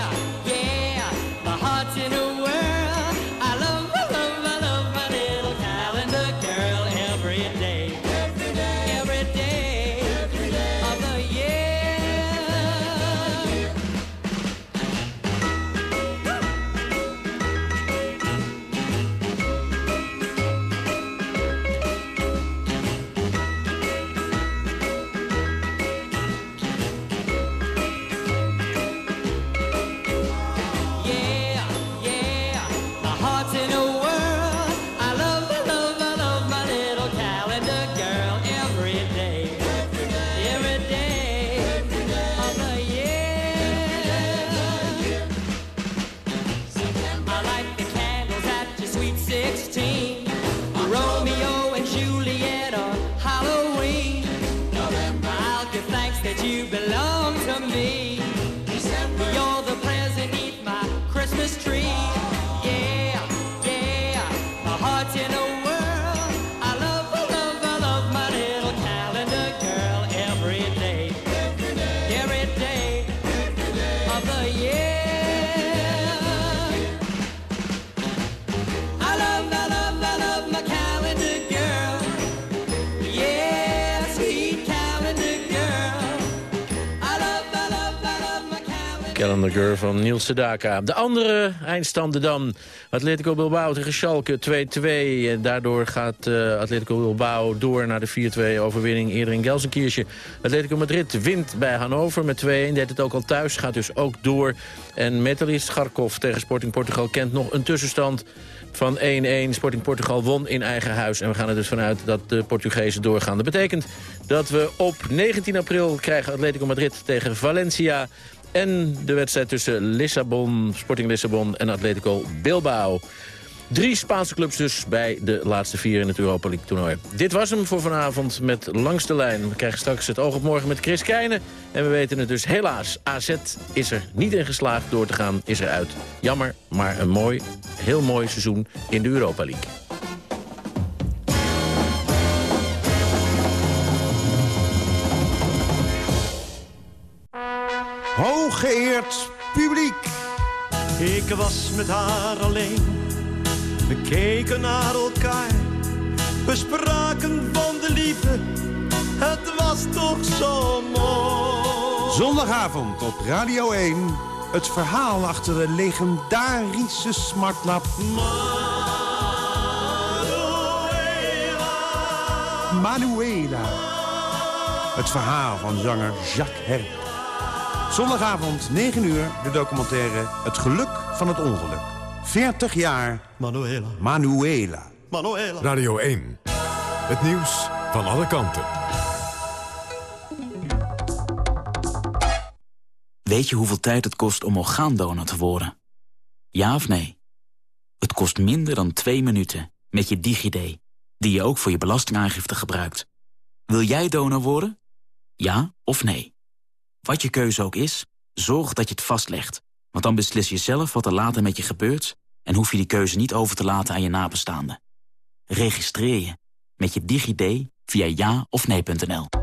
Girl van Niels Sedaka. De andere eindstanden dan. Atletico Bilbao tegen Schalke 2-2. En Daardoor gaat eh, Atletico Bilbao door naar de 4-2 overwinning eerder in Gelsenkirchen. Atletico Madrid wint bij Hannover met 2-1. Deed het ook al thuis, gaat dus ook door. En Metalist Garkov tegen Sporting Portugal kent nog een tussenstand van 1-1. Sporting Portugal won in eigen huis. En we gaan er dus vanuit dat de Portugezen doorgaan. Dat betekent dat we op 19 april krijgen Atletico Madrid tegen Valencia... En de wedstrijd tussen Lissabon, Sporting Lissabon en Atletico Bilbao. Drie Spaanse clubs dus bij de laatste vier in het Europa League toernooi. Dit was hem voor vanavond met Langs de Lijn. We krijgen straks het oog op morgen met Chris Keijnen. En we weten het dus helaas. AZ is er niet in geslaagd door te gaan, is er uit. Jammer, maar een mooi, heel mooi seizoen in de Europa League. Hooggeëerd publiek. Ik was met haar alleen. We keken naar elkaar. We spraken van de liefde. Het was toch zo mooi. Zondagavond op Radio 1. Het verhaal achter de legendarische smartlap. Manuela. Het verhaal van zanger Jacques Herp. Zondagavond, 9 uur, de documentaire Het Geluk van het Ongeluk. 40 jaar Manuela. Manuela. Manuela. Radio 1. Het nieuws van alle kanten. Weet je hoeveel tijd het kost om orgaandonor te worden? Ja of nee? Het kost minder dan twee minuten met je DigiD, die je ook voor je belastingaangifte gebruikt. Wil jij donor worden? Ja of nee? Wat je keuze ook is, zorg dat je het vastlegt. Want dan beslis je zelf wat er later met je gebeurt... en hoef je die keuze niet over te laten aan je nabestaanden. Registreer je met je DigiD via ja of nee.nl.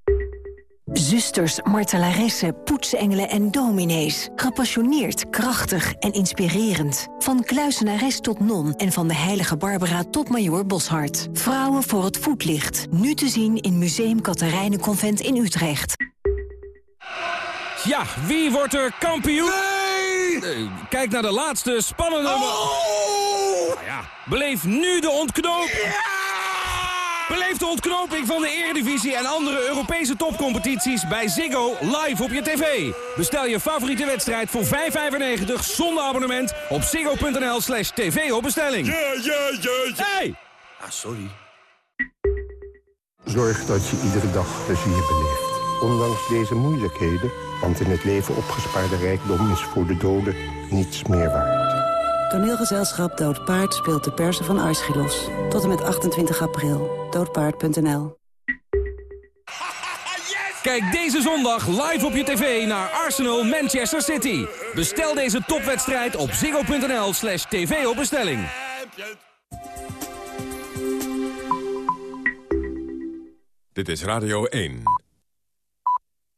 Zusters, martelaressen, poetsengelen en dominees. Gepassioneerd, krachtig en inspirerend. Van kluisenares tot non en van de heilige Barbara tot majoor Boshart. Vrouwen voor het voetlicht. Nu te zien in Museum Katharijnenconvent in Utrecht. Ja, wie wordt er kampioen? Nee! Kijk naar de laatste spannende... Oh! Nou ja, beleef nu de ontknoping. Beleef de ontknoping van de Eredivisie en andere Europese topcompetities bij Ziggo live op je tv. Bestel je favoriete wedstrijd voor 5,95 zonder abonnement op ziggo.nl slash tv op bestelling. Ja, ja, ja, ja. Hey! Ah, sorry. Zorg dat je iedere dag plezier beleeft. Ondanks deze moeilijkheden Want in het leven opgespaarde rijkdom is voor de doden niets meer waard. Toneelgezelschap Dood Paard speelt de persen van Aeschylos. Tot en met 28 april. Doodpaard.nl Kijk deze zondag live op je tv naar Arsenal Manchester City. Bestel deze topwedstrijd op ziggo.nl slash tv op bestelling. Dit is Radio 1.